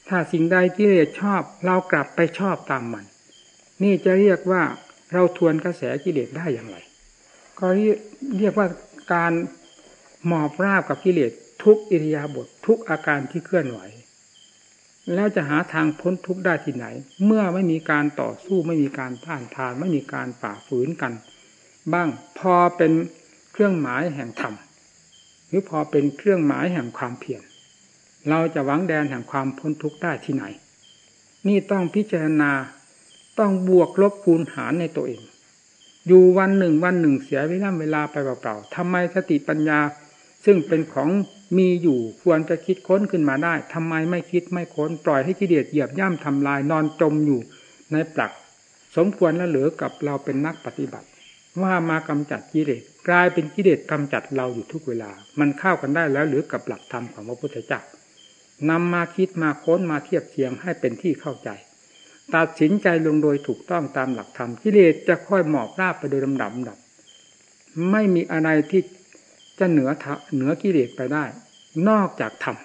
S1: ถ้าสิ่งใดกิเลสชอบ เรากลับไปชอบตามมัน นี่จะเรียกว่าเราทวนกระแสกิเลสได้อย่างไร ก็เรียกว่าการหมอบราบกับกิเลสทุกอิริยาบถททุกอาการที่เคลื่อนไหว แล้วจะหาทางพ้นทุกข์ได้ที่ไหน เมื่อไม่มีการต่อสู้ไม่มีการท่านทาน ไม่มีการฝ่าฝืนกัน บ้างพอเป็นเครื่องหมายแห่งธรรมหรือพอเป็นเครื่องหมายแห่งความเพียรเราจะหวังแดนแห่งความพ้นทุกข์ได้ที่ไหน นี่ต้องพิจารณาต้องบวกลบคูณหารในตัวเอง อยู่วันหนึ่งวันหนึ่งเสียเวลาเวลาไปเปล่าๆทำไมสติปัญญา ซึ่งเป็นของมีอยู่ควรจะคิดค้นขึ้นมาได้ทำไมไม่คิดไม่ค้น ปล่อยให้กิเลสเหยียบย่ำทำลายนอนจมอยู่ในปลัก สมควรแล้วเหลือกับเราเป็นนักปฏิบัติ ว่ามากำจัดกิเลสกลายเป็นกิเลสกำจัดเราอยู่ทุกเวลา มันเข้ากันได้แล้วหรือกับหลักธรรมของพระพุทธเจ้านำมาคิดมาค้นมาเทียบเทียงให้เป็นที่เข้าใจ ตัดสินใจลงโดยถูกต้องตามหลักธรรมกิเลสจะค่อยหมอบราบไปโดยลำดับดับ ไม่มีอะไรที่จะเหนือเหนือกิเลสไปได้ นอกจากธรรม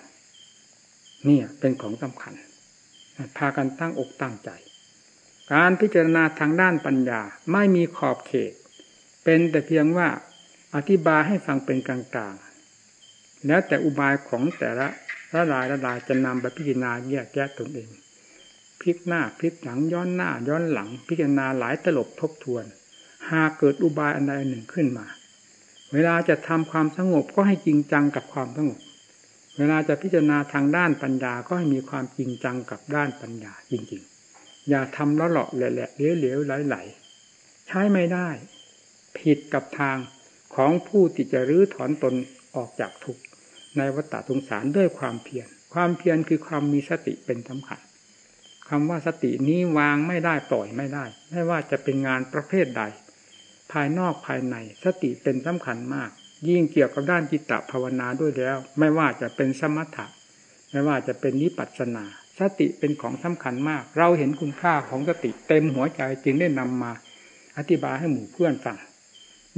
S1: นี่เป็นของสำคัญ พากันตั้งอกตั้งใจ การพิจารณาทางด้านปัญญาไม่มีขอบเขต เป็นแต่เพียงว่าอธิบายให้ฟังเป็นกลางๆ แล้วแต่อุบายของแต่ละละลายละลายจะนำไปพิจารณาแยกแยะตนเอง ลิกหน้าพลิกหลังย้อนหน้า ย้อนหลัง พิจารณาหลายตลบทบทวน หากเกิดอุบายอันใดหนึ่งขึ้นมา เวลาจะทำความสงบก็ให้จริงจังกับความสงบ เวลาจะพิจารณาทางด้านปัญญาก็ให้มีความจริงจังกับด้านปัญญาจริงๆ อย่าทำแล้วหลอกแหละเลี้ยวเหลวไหลๆใช้ไม่ได้ ผิดกับทางของผู้ที่จะรื้อถอนตนออกจากทุกข์ในวัฏฏะสงสารด้วยความเพียรความเพียรคือความมีสติเป็นสำคัญ คำว่าสตินี้วางไม่ได้ปล่อยไม่ได้ ไม่ว่าจะเป็นงานประเภทใด ภายนอกภายในสติเป็นสำคัญมาก ยิ่งเกี่ยวกับด้านจิตตภาวนาด้วยแล้ว ไม่ว่าจะเป็นสมถะ ไม่ว่าจะเป็นนิปัสนา สติเป็นของสำคัญมาก เราเห็นคุณค่าของสติเต็มหัวใจจึงได้นำมา อธิบายให้หมู่เพื่อนฟัง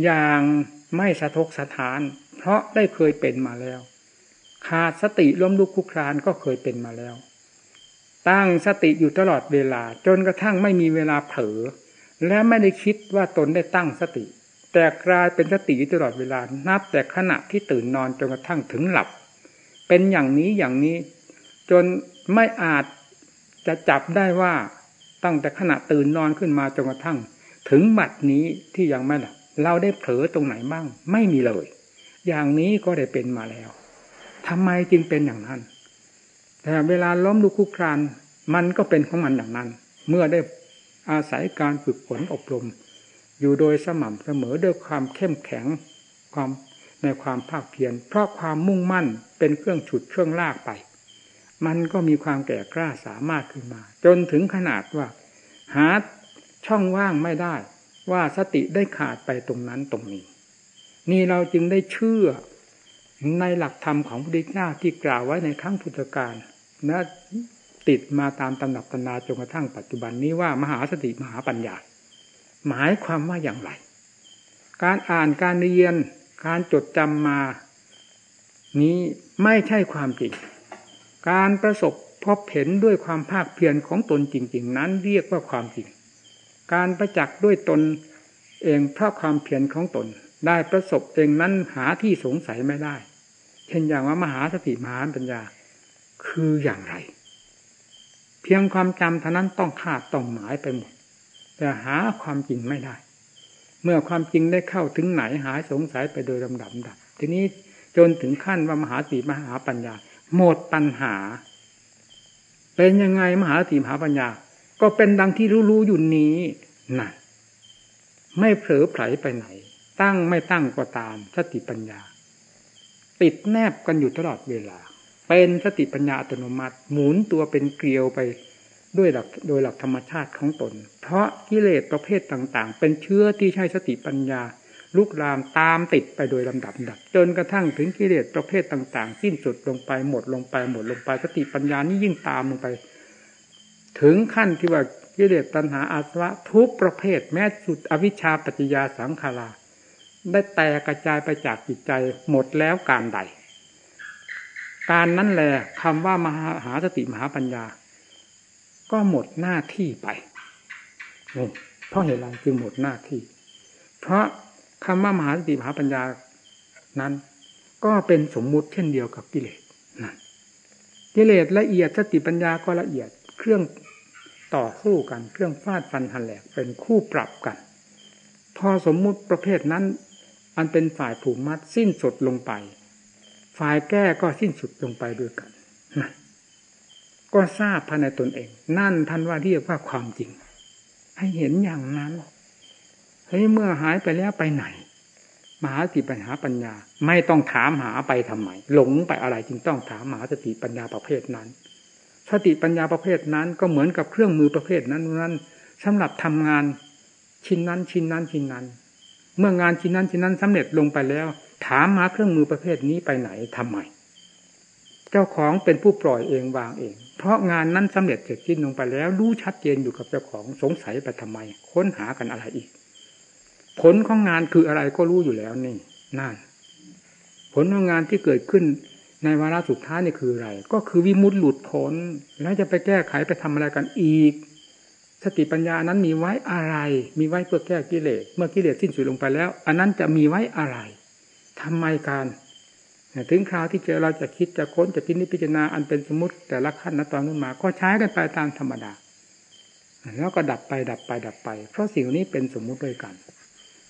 S1: อย่างไม่สะทกสะทาน เพราะได้เคยเป็นมาแล้ว ขาดสติล้มลุกคุกครานก็เคยเป็นมาแล้ว ตั้งสติอยู่ตลอดเวลา จนกระทั่งไม่มีเวลาเผลอและไม่ได้คิดว่าตนได้ตั้งสติ แต่กลายเป็นสติอยู่ตลอดเวลานับ แต่ขณะที่ตื่นนอนจนกระทั่งถึงหลับ เป็นอย่างนี้อย่างนี้ จนไม่อาจจะจับได้ว่าตั้งแต่ขณะตื่นนอนขึ้นมาจนกระทั่ง ถึงบัดนี้ที่ยังไม่หลับเราได้เผลอตรงไหนบ้าง ไม่มีเลย อย่างนี้ก็ได้เป็นมาแล้วทำไมจึงเป็นอย่างนั้น แต่เวลาล้มลุกคุกคราน มันก็เป็นของมันอย่างนั้น เมื่อได้อาศัยการฝึกฝนอบรม อยู่โดยสม่ำเสมอด้วยความเข้มแข็งความในความภาคเพียรเพราะความมุ่งมั่นเป็นเครื่องฉุดเครื่องลากไป มันก็มีความแก่กล้าสามารถขึ้นมา จนถึงขนาดว่า หาช่องว่างไม่ได้ ว่าสติได้ขาดไปตรงนั้นตรงนี้ นี่เราจึงได้เชื่อในหลักธรรมของพระพุทธเจ้าที่กล่าวไว้ในครั้งพุทธกาล นะติดมาตามตำหนักตำนาจนกระทั่งปัจจุบันนี้ว่ามหาสติมหาปัญญา หมายความว่าอย่างไร การอ่านการเรียน การจดจำมา นี้ไม่ใช่ความจริง การประสบพบเห็นด้วยความภาคเพียรของตนจริง ๆ นั้นเรียกว่าความจริง การประจักษ์ด้วยตนเองเพราะความเพียรของตน ได้ประสบเองนั้นหาที่สงสัยไม่ได้ เช่นอย่างว่ามหาสติมหาปัญญา คืออย่างไร เพียงความจำเท่านั้นต้องขาดต้องหมายไปหมด แต่หาความจริงไม่ได้ เมื่อความจริงได้เข้าถึงไหนหายสงสัยไปโดยลำดับดับทีนี้จนถึงขั้นว่ามหาสติมหาปัญญา หมดปัญหา เป็นยังไงมหาสติมหาปัญญา ก็เป็นดังที่รู้ๆอยู่นี้นั่นไม่เผลอไผลไปไหน ตั้งไม่ตั้งก็ตามสติปัญญา ติดแนบกันอยู่ตลอดเวลา เป็นสติปัญญาอัตโนมัติ หมุนตัวเป็นเกลียวไปด้วยหลักโดยหลักธรรมชาติของตน เพราะกิเลสประเภทต่างๆ เป็นเชื้อที่ใช้สติปัญญาลุกลามตามติดไปโดยลำดับดับจนกระทั่งถึงกิเลสประเภทต่างๆ สิ้นสุดลงไปหมดลงไปหมดลงไปสติปัญญานี่ยิ่งตามลงไป ถึงขั้นที่ว่ากิเลสตัณหาอาสวะทุกประเภทแม้สุดอวิชชาปัจจยาสังขาราได้แตกกระจายไปจากจิตใจหมดแล้วการใด การนั้นแหละคำว่ามหาหาสติมหาปัญญา ก็หมดหน้าที่ไปนี่เพราะเหตุไรจึงหมดหน้าที่ เพราะคำว่ามหาสติมหาปัญญานั้น ก็เป็นสมมุติเช่นเดียวกับกิเลสนั่นกิเลสละเอียดสติปัญญาก็ละเอียดเครื่องต่อสู้กันเครื่องฟาดฟันหันแหลกเป็นคู่ปรับกัน พอสมมุติประเภทนั้น อันเป็นฝ่ายผูกมัดสิ้นสุดลงไป ฝ่ายแก้ก็สิ้นสุดลงไปด้วยกันก็ทราบภายในตนเอง นั่นท่านว่าเรียกว่าความจริง ให้เห็นอย่างนั้นเฮ้ยเมื่อหายไปแล้วไปไหน มหาสติปัญหาปัญญา ไม่ต้องถามหาไปทำไมหลงไปอะไรจึงต้องถามมหาสติปัญญาประเภทนั้นสติปัญญาประเภทนั้นก็เหมือนกับเครื่องมือประเภทนั้นนั้นสำหรับทำงานชิ้นนั้นชิ้นนั้นชิ้นนั้น เมื่องานชิ้นนั้นชิ้นนั้นสำเร็จลงไปแล้ว ถามหาเครื่องมือประเภทนี้ไปไหนทำไม เจ้าของเป็นผู้ปล่อยเองวางเอง เพราะงานนั้นสำเร็จเสร็จสิ้นลงไปแล้วรู้ชัดเจนอยู่กับเจ้าของสงสัยไปทำไม ค้นหากันอะไรอีก ผลของงานคืออะไรก็รู้อยู่แล้วนี่นั่นผลของงานที่เกิดขึ้นในวาระสุดท้ายนี่คืออะไร ก็คือวิมุตติหลุดพ้นแล้วจะไปแก้ไขไปทำอะไรกันอีก สติปัญญานั้นมีไว้อะไร มีไว้เพื่อแก้กิเลส เมื่อกิเลสสิ้นสุดลงไปแล้ว อันนั้นจะมีไว้อะไร ทำไมการถึงคราวที่เราจะคิดจะค้นจะพินิจพิจารณาอันเป็นสมมติแต่ละขั้นนะตอนนู้นมา ก็ใช้กันไปตามธรรมดา แล้วก็ดับไปดับไปดับไป เพราะสิ่งนี้เป็นสมมุติด้วยกัน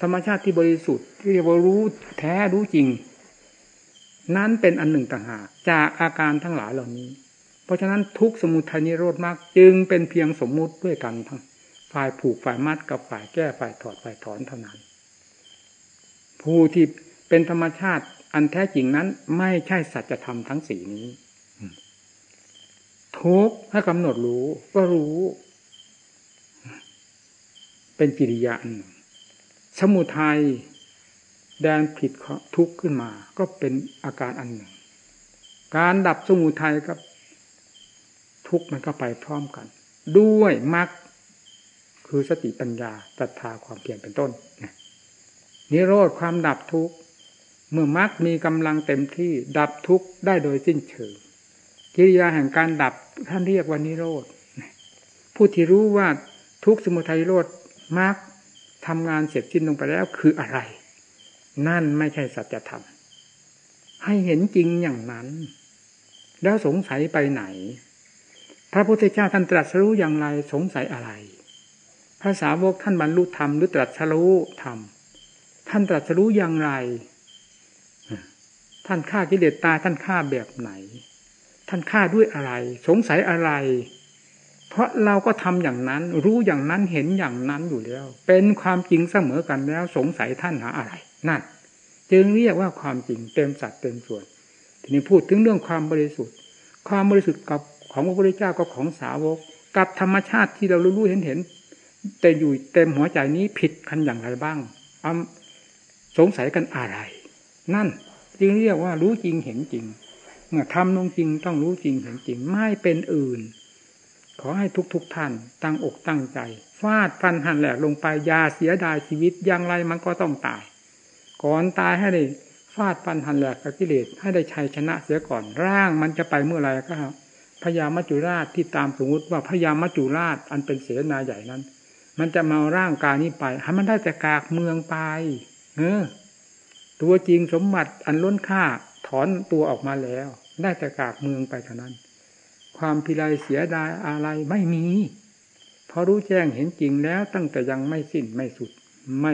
S1: ธรรมชาติที่บริสุทธิ์ที่เรารู้แท้รู้จริง นั้นเป็นอันหนึ่งต่างหากจากอาการทั้งหลายเหล่านี้ เพราะฉะนั้นทุกสมุทัยนิโรธมากจึงเป็นเพียงสมมุติด้วยกันทั้งฝ่ายผูกฝ่ายมัดกับฝ่ายแก้ฝ่ายถอดฝ่ายถอนเท่านั้น ผู้ที่ เป็นธรรมชาติอันแท้จริงนั้นไม่ใช่สัจธรรมทั้งสี่นี้ทุกถ้ากำหนดรู้ก็รู้ เป็นกิริยาอันหนึ่งสมุทัยแดงผิดทุกข์ขึ้นมา ก็เป็นอาการอันหนึ่ง การดับสมุทัยกับทุกข์มันก็ไปพร้อมกัน ด้วยมรรคคือสติปัญญาตรัทธาความเพียรเป็นต้นนิโรธความดับทุกข์ เมื่อมรรคมีกำลังเต็มที่ดับทุกข์ได้โดยสิ้นเชิงกิริยาแห่งการดับท่านเรียกว่านิโรธผู้ที่รู้ว่าทุกสมุทัยโรธมรรคทำงานเสร็จสิ้นลงไปแล้วคืออะไร นั่นไม่ใช่สัจธรรม ให้เห็นจริงอย่างนั้น แล้วสงสัยไปไหน พระพุทธเจ้าท่านตรัสรู้อย่างไรสงสัยอะไรพระสาวกท่านบรรลุธรรมหรือตรัสรู้ธรรม ท่านตรัสรู้อย่างไร ท่านฆ่ากิเลสตายท่านฆ่าแบบไหน ท่านฆ่าด้วยอะไร สงสัยอะไร เพราะเราก็ทำอย่างนั้น รู้อย่างนั้นเห็นอย่างนั้นอยู่แล้ว เป็นความจริงเสมอกันแล้ว สงสัยท่านหาอะไรนั่นจึงเรียกว่าความจริงเต็มสัดเต็มส่วน ทีนี้พูดถึงเรื่องความบริสุทธิ์ ความบริสุทธิ์กับของพระพุทธเจ้ากับของสาวก กับธรรมชาติที่เรารู้เห็นเห็นแต่อยู่เต็มหัวใจนี้ผิดกันอย่างไรบ้างอสงสัยกันอะไร นั่น จึงเรียกว่ารู้จริงเห็นจริง เมื่อทำลงจริงต้องรู้จริงเห็นจริง ไม่เป็นอื่น ขอให้ทุกๆทท่านตั้งอกตั้งใจฟาดฟันหันแหลกลงไปยาเสียดายชีวิตอย่างไรมันก็ต้องตาย ก่อนตายให้ได้ฟาดฟันหันแหลกกับกิเลสให้ได้ชัยชนะเสียก่อนร่างมันจะไปเมื่อไรก็พญามัจจุราชที่ตามสมมติว่าพญามัจจุราชอันเป็นเสนาใหญ่นั้น มันจะมาร่างกายนี้ไปให้มันได้แต่กากเมืองไป เออ ตัวจริงสมบัติอันล้นค่าถอนตัวออกมาแล้ว ได้แต่กากเมืองไปเท่านั้น ความพิไรเสียดายอะไรไม่มีพอรู้แจ้งเห็นจริงแล้วตั้งแต่ยังไม่สิ้นไม่สุดไม่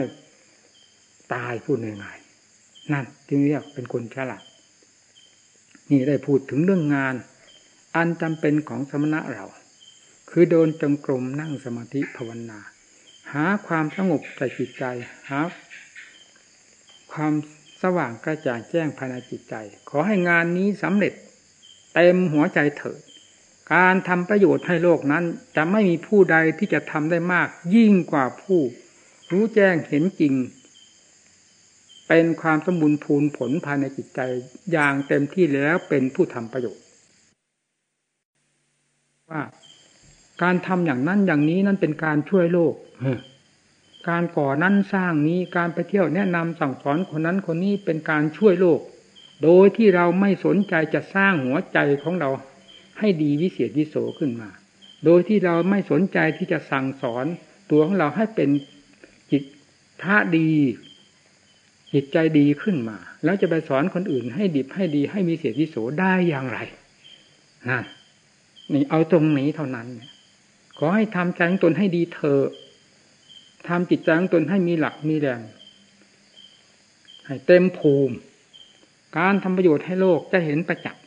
S1: ตายพูดง่ายๆนั่นจึงเรียกเป็นคนฉลาดนี่ได้พูดถึงเรื่องงาน อันจำเป็นของสมณะเรา คือโดนจงกรมนั่งสมาธิภาวนา หาความสงบใส่จิตใจ หา ความสว่างกระจ่างแจ้งภายในจิตใจ ขอให้งานนี้สำเร็จเต็มหัวใจเถิด การทำประโยชน์ให้โลกนั้น จะไม่มีผู้ใดที่จะทำได้มาก ยิ่งกว่าผู้ รู้แจ้งเห็นจริง เป็นความสมบูรณ์พูนผลภายในจิตใจอย่างเต็มที่แล้วเป็นผู้ทำประโยชน์ ว่า การทำอย่างนั้นอย่างนี้นั่นเป็นการช่วยโลก การก่อนั้นสร้างนี้การไปเที่ยวแนะนำสั่งสอนคนนั้นคนนี้เป็นการช่วยโลก โดยที่เราไม่สนใจจะสร้างหัวใจของเราให้ดีวิเศษวิโสขึ้นมา โดยที่เราไม่สนใจที่จะสั่งสอนตัวของเราให้เป็นจิตพระดี จิตใจดีขึ้นมา แล้วจะไปสอนคนอื่นให้ดิบให้ดีให้มีเศษวิโสได้อย่างไรนั่นนี่เอาตรงนี้เท่านั้นขอให้ทำใจตนให้ดีเถอะ ทำจิตใจของตนให้มีหลักมีแรงให้เต็มภูมิ การทำประโยชน์ให้โลกจะเห็นประจักษ์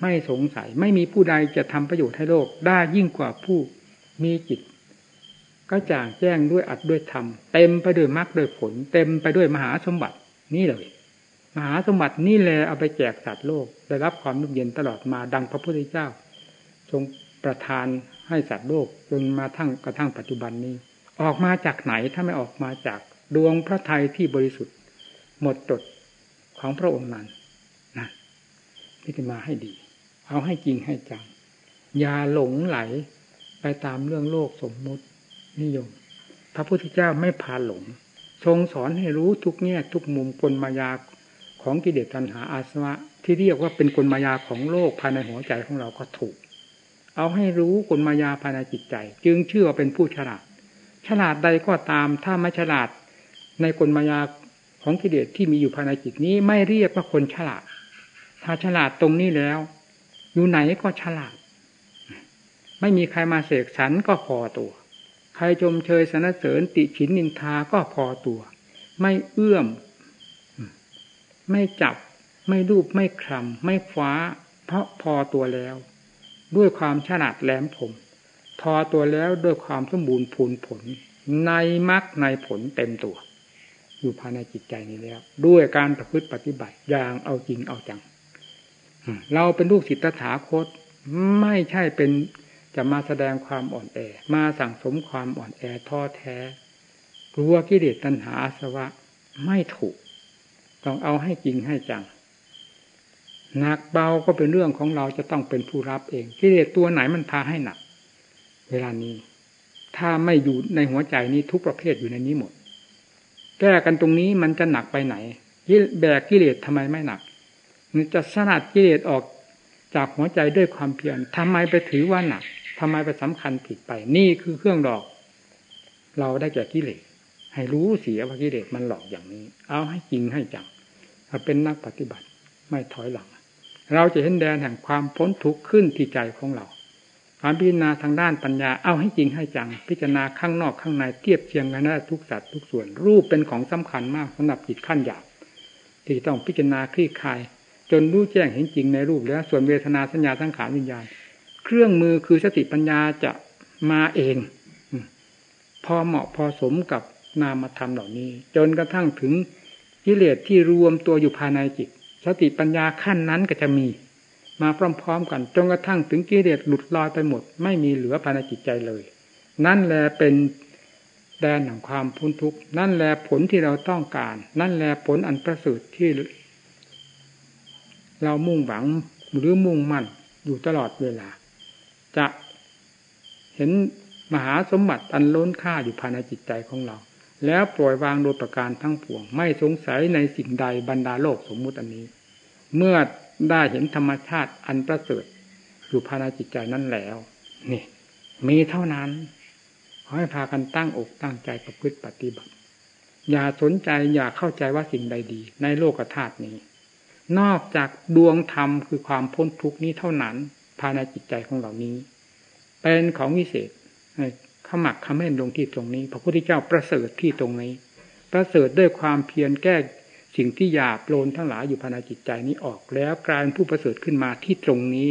S1: ไม่สงสัยไม่มีผู้ใดจะทำประโยชน์ให้โลกได้ยิ่งกว่าผู้มีจิตก็จ่างแจ้งด้วยอัดด้วยธรรมเต็มไปด้วยมรรคด้วยผล เต็มไปด้วยมหาสมบัตินี่เลย มหาสมบัตินี่แหละเอาไปแจกสัตว์โลก ได้รับความนุ่มเย็นตลอดมาดังพระพุทธเจ้า ทรงประทานให้สัตว์โลกจนมาทั้งกระทั่งปัจจุบันนี้ ออกมาจากไหนถ้าไม่ออกมาจากดวงพระทัยที่บริสุทธิ์ หมดจดของพระองค์นั้นนั่นพิจารณาให้ดี เอาให้จริงให้จังอย่าหลงไหลไปตามเรื่องโลกสมมุตินิยม พระพุทธเจ้าไม่พาหลง ทรงสอนให้รู้ทุกแง่ทุกมุมกลมายาของกิเลสตัณหาอาสวะ ที่เรียกว่าเป็นกลมายาของโลกภายในหัวใจของเราก็ถูก เอาให้รู้กลมายาภายในจิตใจ จึงเชื่อว่าเป็นผู้ฉลาด ฉลาดใดก็ตาม ถ้าไม่ฉลาดในกลมายาของกิเลสที่มีอยู่ภายในจิตนี้ไม่เรียกว่าคนฉลาด ถ้าฉลาดตรงนี้แล้ว อยู่ไหนก็ฉลาด ไม่มีใครมาเสกสรรก็พอตัว ใครชมเชยสนเสริญติฉินนินทาก็พอตัว ไม่เอื้อม ไม่จับ ไม่รูปไม่คลำไม่ฟ้า เพราะพอตัวแล้ว ด้วยความฉลาดแหลมผม พอตัวแล้วด้วยความสมบูรณ์พูนผล ในมรรคในผลเต็มตัว อยู่ภายในจิตใจนี้แล้ว ด้วยการประพฤติปฏิบัติอย่างเอาจริงเอาจัง เราเป็นลูกศิษย์ตถาคตไม่ใช่เป็นจะมาแสดงความอ่อนแอ มาสั่งสมความอ่อนแอท้อแท้กลัวกิเลสตัณหาอาสวะไม่ถูก ต้องเอาให้จริงให้จังหนักเบาก็เป็นเรื่องของเราจะต้องเป็นผู้รับเองกิเลสตัวไหนมันพาให้หนัก เวลานี้ ถ้าไม่อยู่ในหัวใจนี้ทุกประเภทอยู่ในนี้หมด แก้กันตรงนี้มันจะหนักไปไหนแบกกิเลสทำไมไม่หนัก มันจะสลัดกิเลสออกจากหัวใจด้วยความเพียรทำไมไปถือว่าหนักทำไมไปสำคัญผิดไป นี่คือเครื่องดอก เราได้แก่กิเลสให้รู้เสียว่ากิเลสมันหลอกอย่างนี้ เอาให้จริงให้จังถ้าเป็นนักปฏิบัติไม่ถอยหลัง เราจะเห็นแดนแห่งความพ้นทุกข์ขึ้นที่ใจของเรา ความพิจารณาทางด้านปัญญาเอาให้จริงให้จัง พิจารณาข้างนอกข้างในเทียบเทียงกันได้ทุกสัตว์ทุกส่วน รูปเป็นของสำคัญมากสำหรับจิตขั้นหยาบที่ต้องพิจารณาคลี่คลาย จนรู้แจ้งเห็นจริงในรูปแล้วส่วนเวทนาสัญญาทั้งขานวิญญาณ เครื่องมือคือสติปัญญาจะมาเอง พอเหมาะพอสมกับนามธรรมเหล่านี้ จนกระทั่งถึงกิเลสที่รวมตัวอยู่ภายในจิต สติปัญญาขั้นนั้นก็จะมี มาพร้อมๆกันจนกระทั่งถึงกิเลสหลุดลอยไปหมด ไม่มีเหลือภายในจิตใจเลย นั่นแหละเป็นแดนแห่งความพ้นทุกข์นั่นแหละผลที่เราต้องการ นั่นแหละผลอันประเสริฐที่ เรามุ่งหวังหรือมุ่งมั่นอยู่ตลอดเวลา จะเห็นมหาสมบัติอันล้นค่าอยู่ภายในจิตใจของเรา แล้วปล่อยวางโดยประการทั้งปวง ไม่สงสัยในสิ่งใดบรรดาโลกสมมุติอันนี้ เมื่อ ได้เห็นธรรมชาติอันประเสริฐอยู่ภายในจิตใจนั้นแล้วนี่มีเท่านั้นขอให้พากันตั้งอกตั้งใจประพฤติปฏิบัติ อย่าสนใจอย่าเข้าใจว่าสิ่งใดดี ในโลกธาตุนี้ นอกจากดวงธรรมคือความพ้นทุกนี้เท่านั้น ภายในจิตใจของเหล่านี้ เป็นของวิเศษขมักขม้นลงที่ตรงนี้ พระพุทธเจ้าประเสริฐที่ตรงนี้ ประเสริฐด้วยความเพียรแก้ สิ่งที่หยาบโลนทั้งหลายอยู่ภายในจิตใจนี้ออกแล้วกลายเป็นผู้ประเสริฐขึ้นมาที่ตรงนี้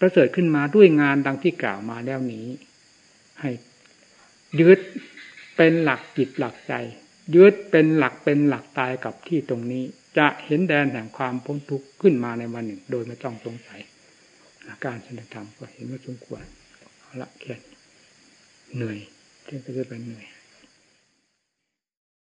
S1: ประเสริฐขึ้นมาด้วยงานดังที่กล่าวมาแล้วนี้ ให้ยึดเป็นหลักจิตหลักใจยึดเป็นหลักเป็นหลักตายกับที่ตรงนี้ จะเห็นแดนแห่งความพ้นทุกข์ขึ้นมาในวันหนึ่ง โดยไม่ต้องสงสัยการแสดงธรรมก็เห็นว่าสมควรเอาละแค่เหนื่อยเที่ยงก็จะเป็นเหนื่อย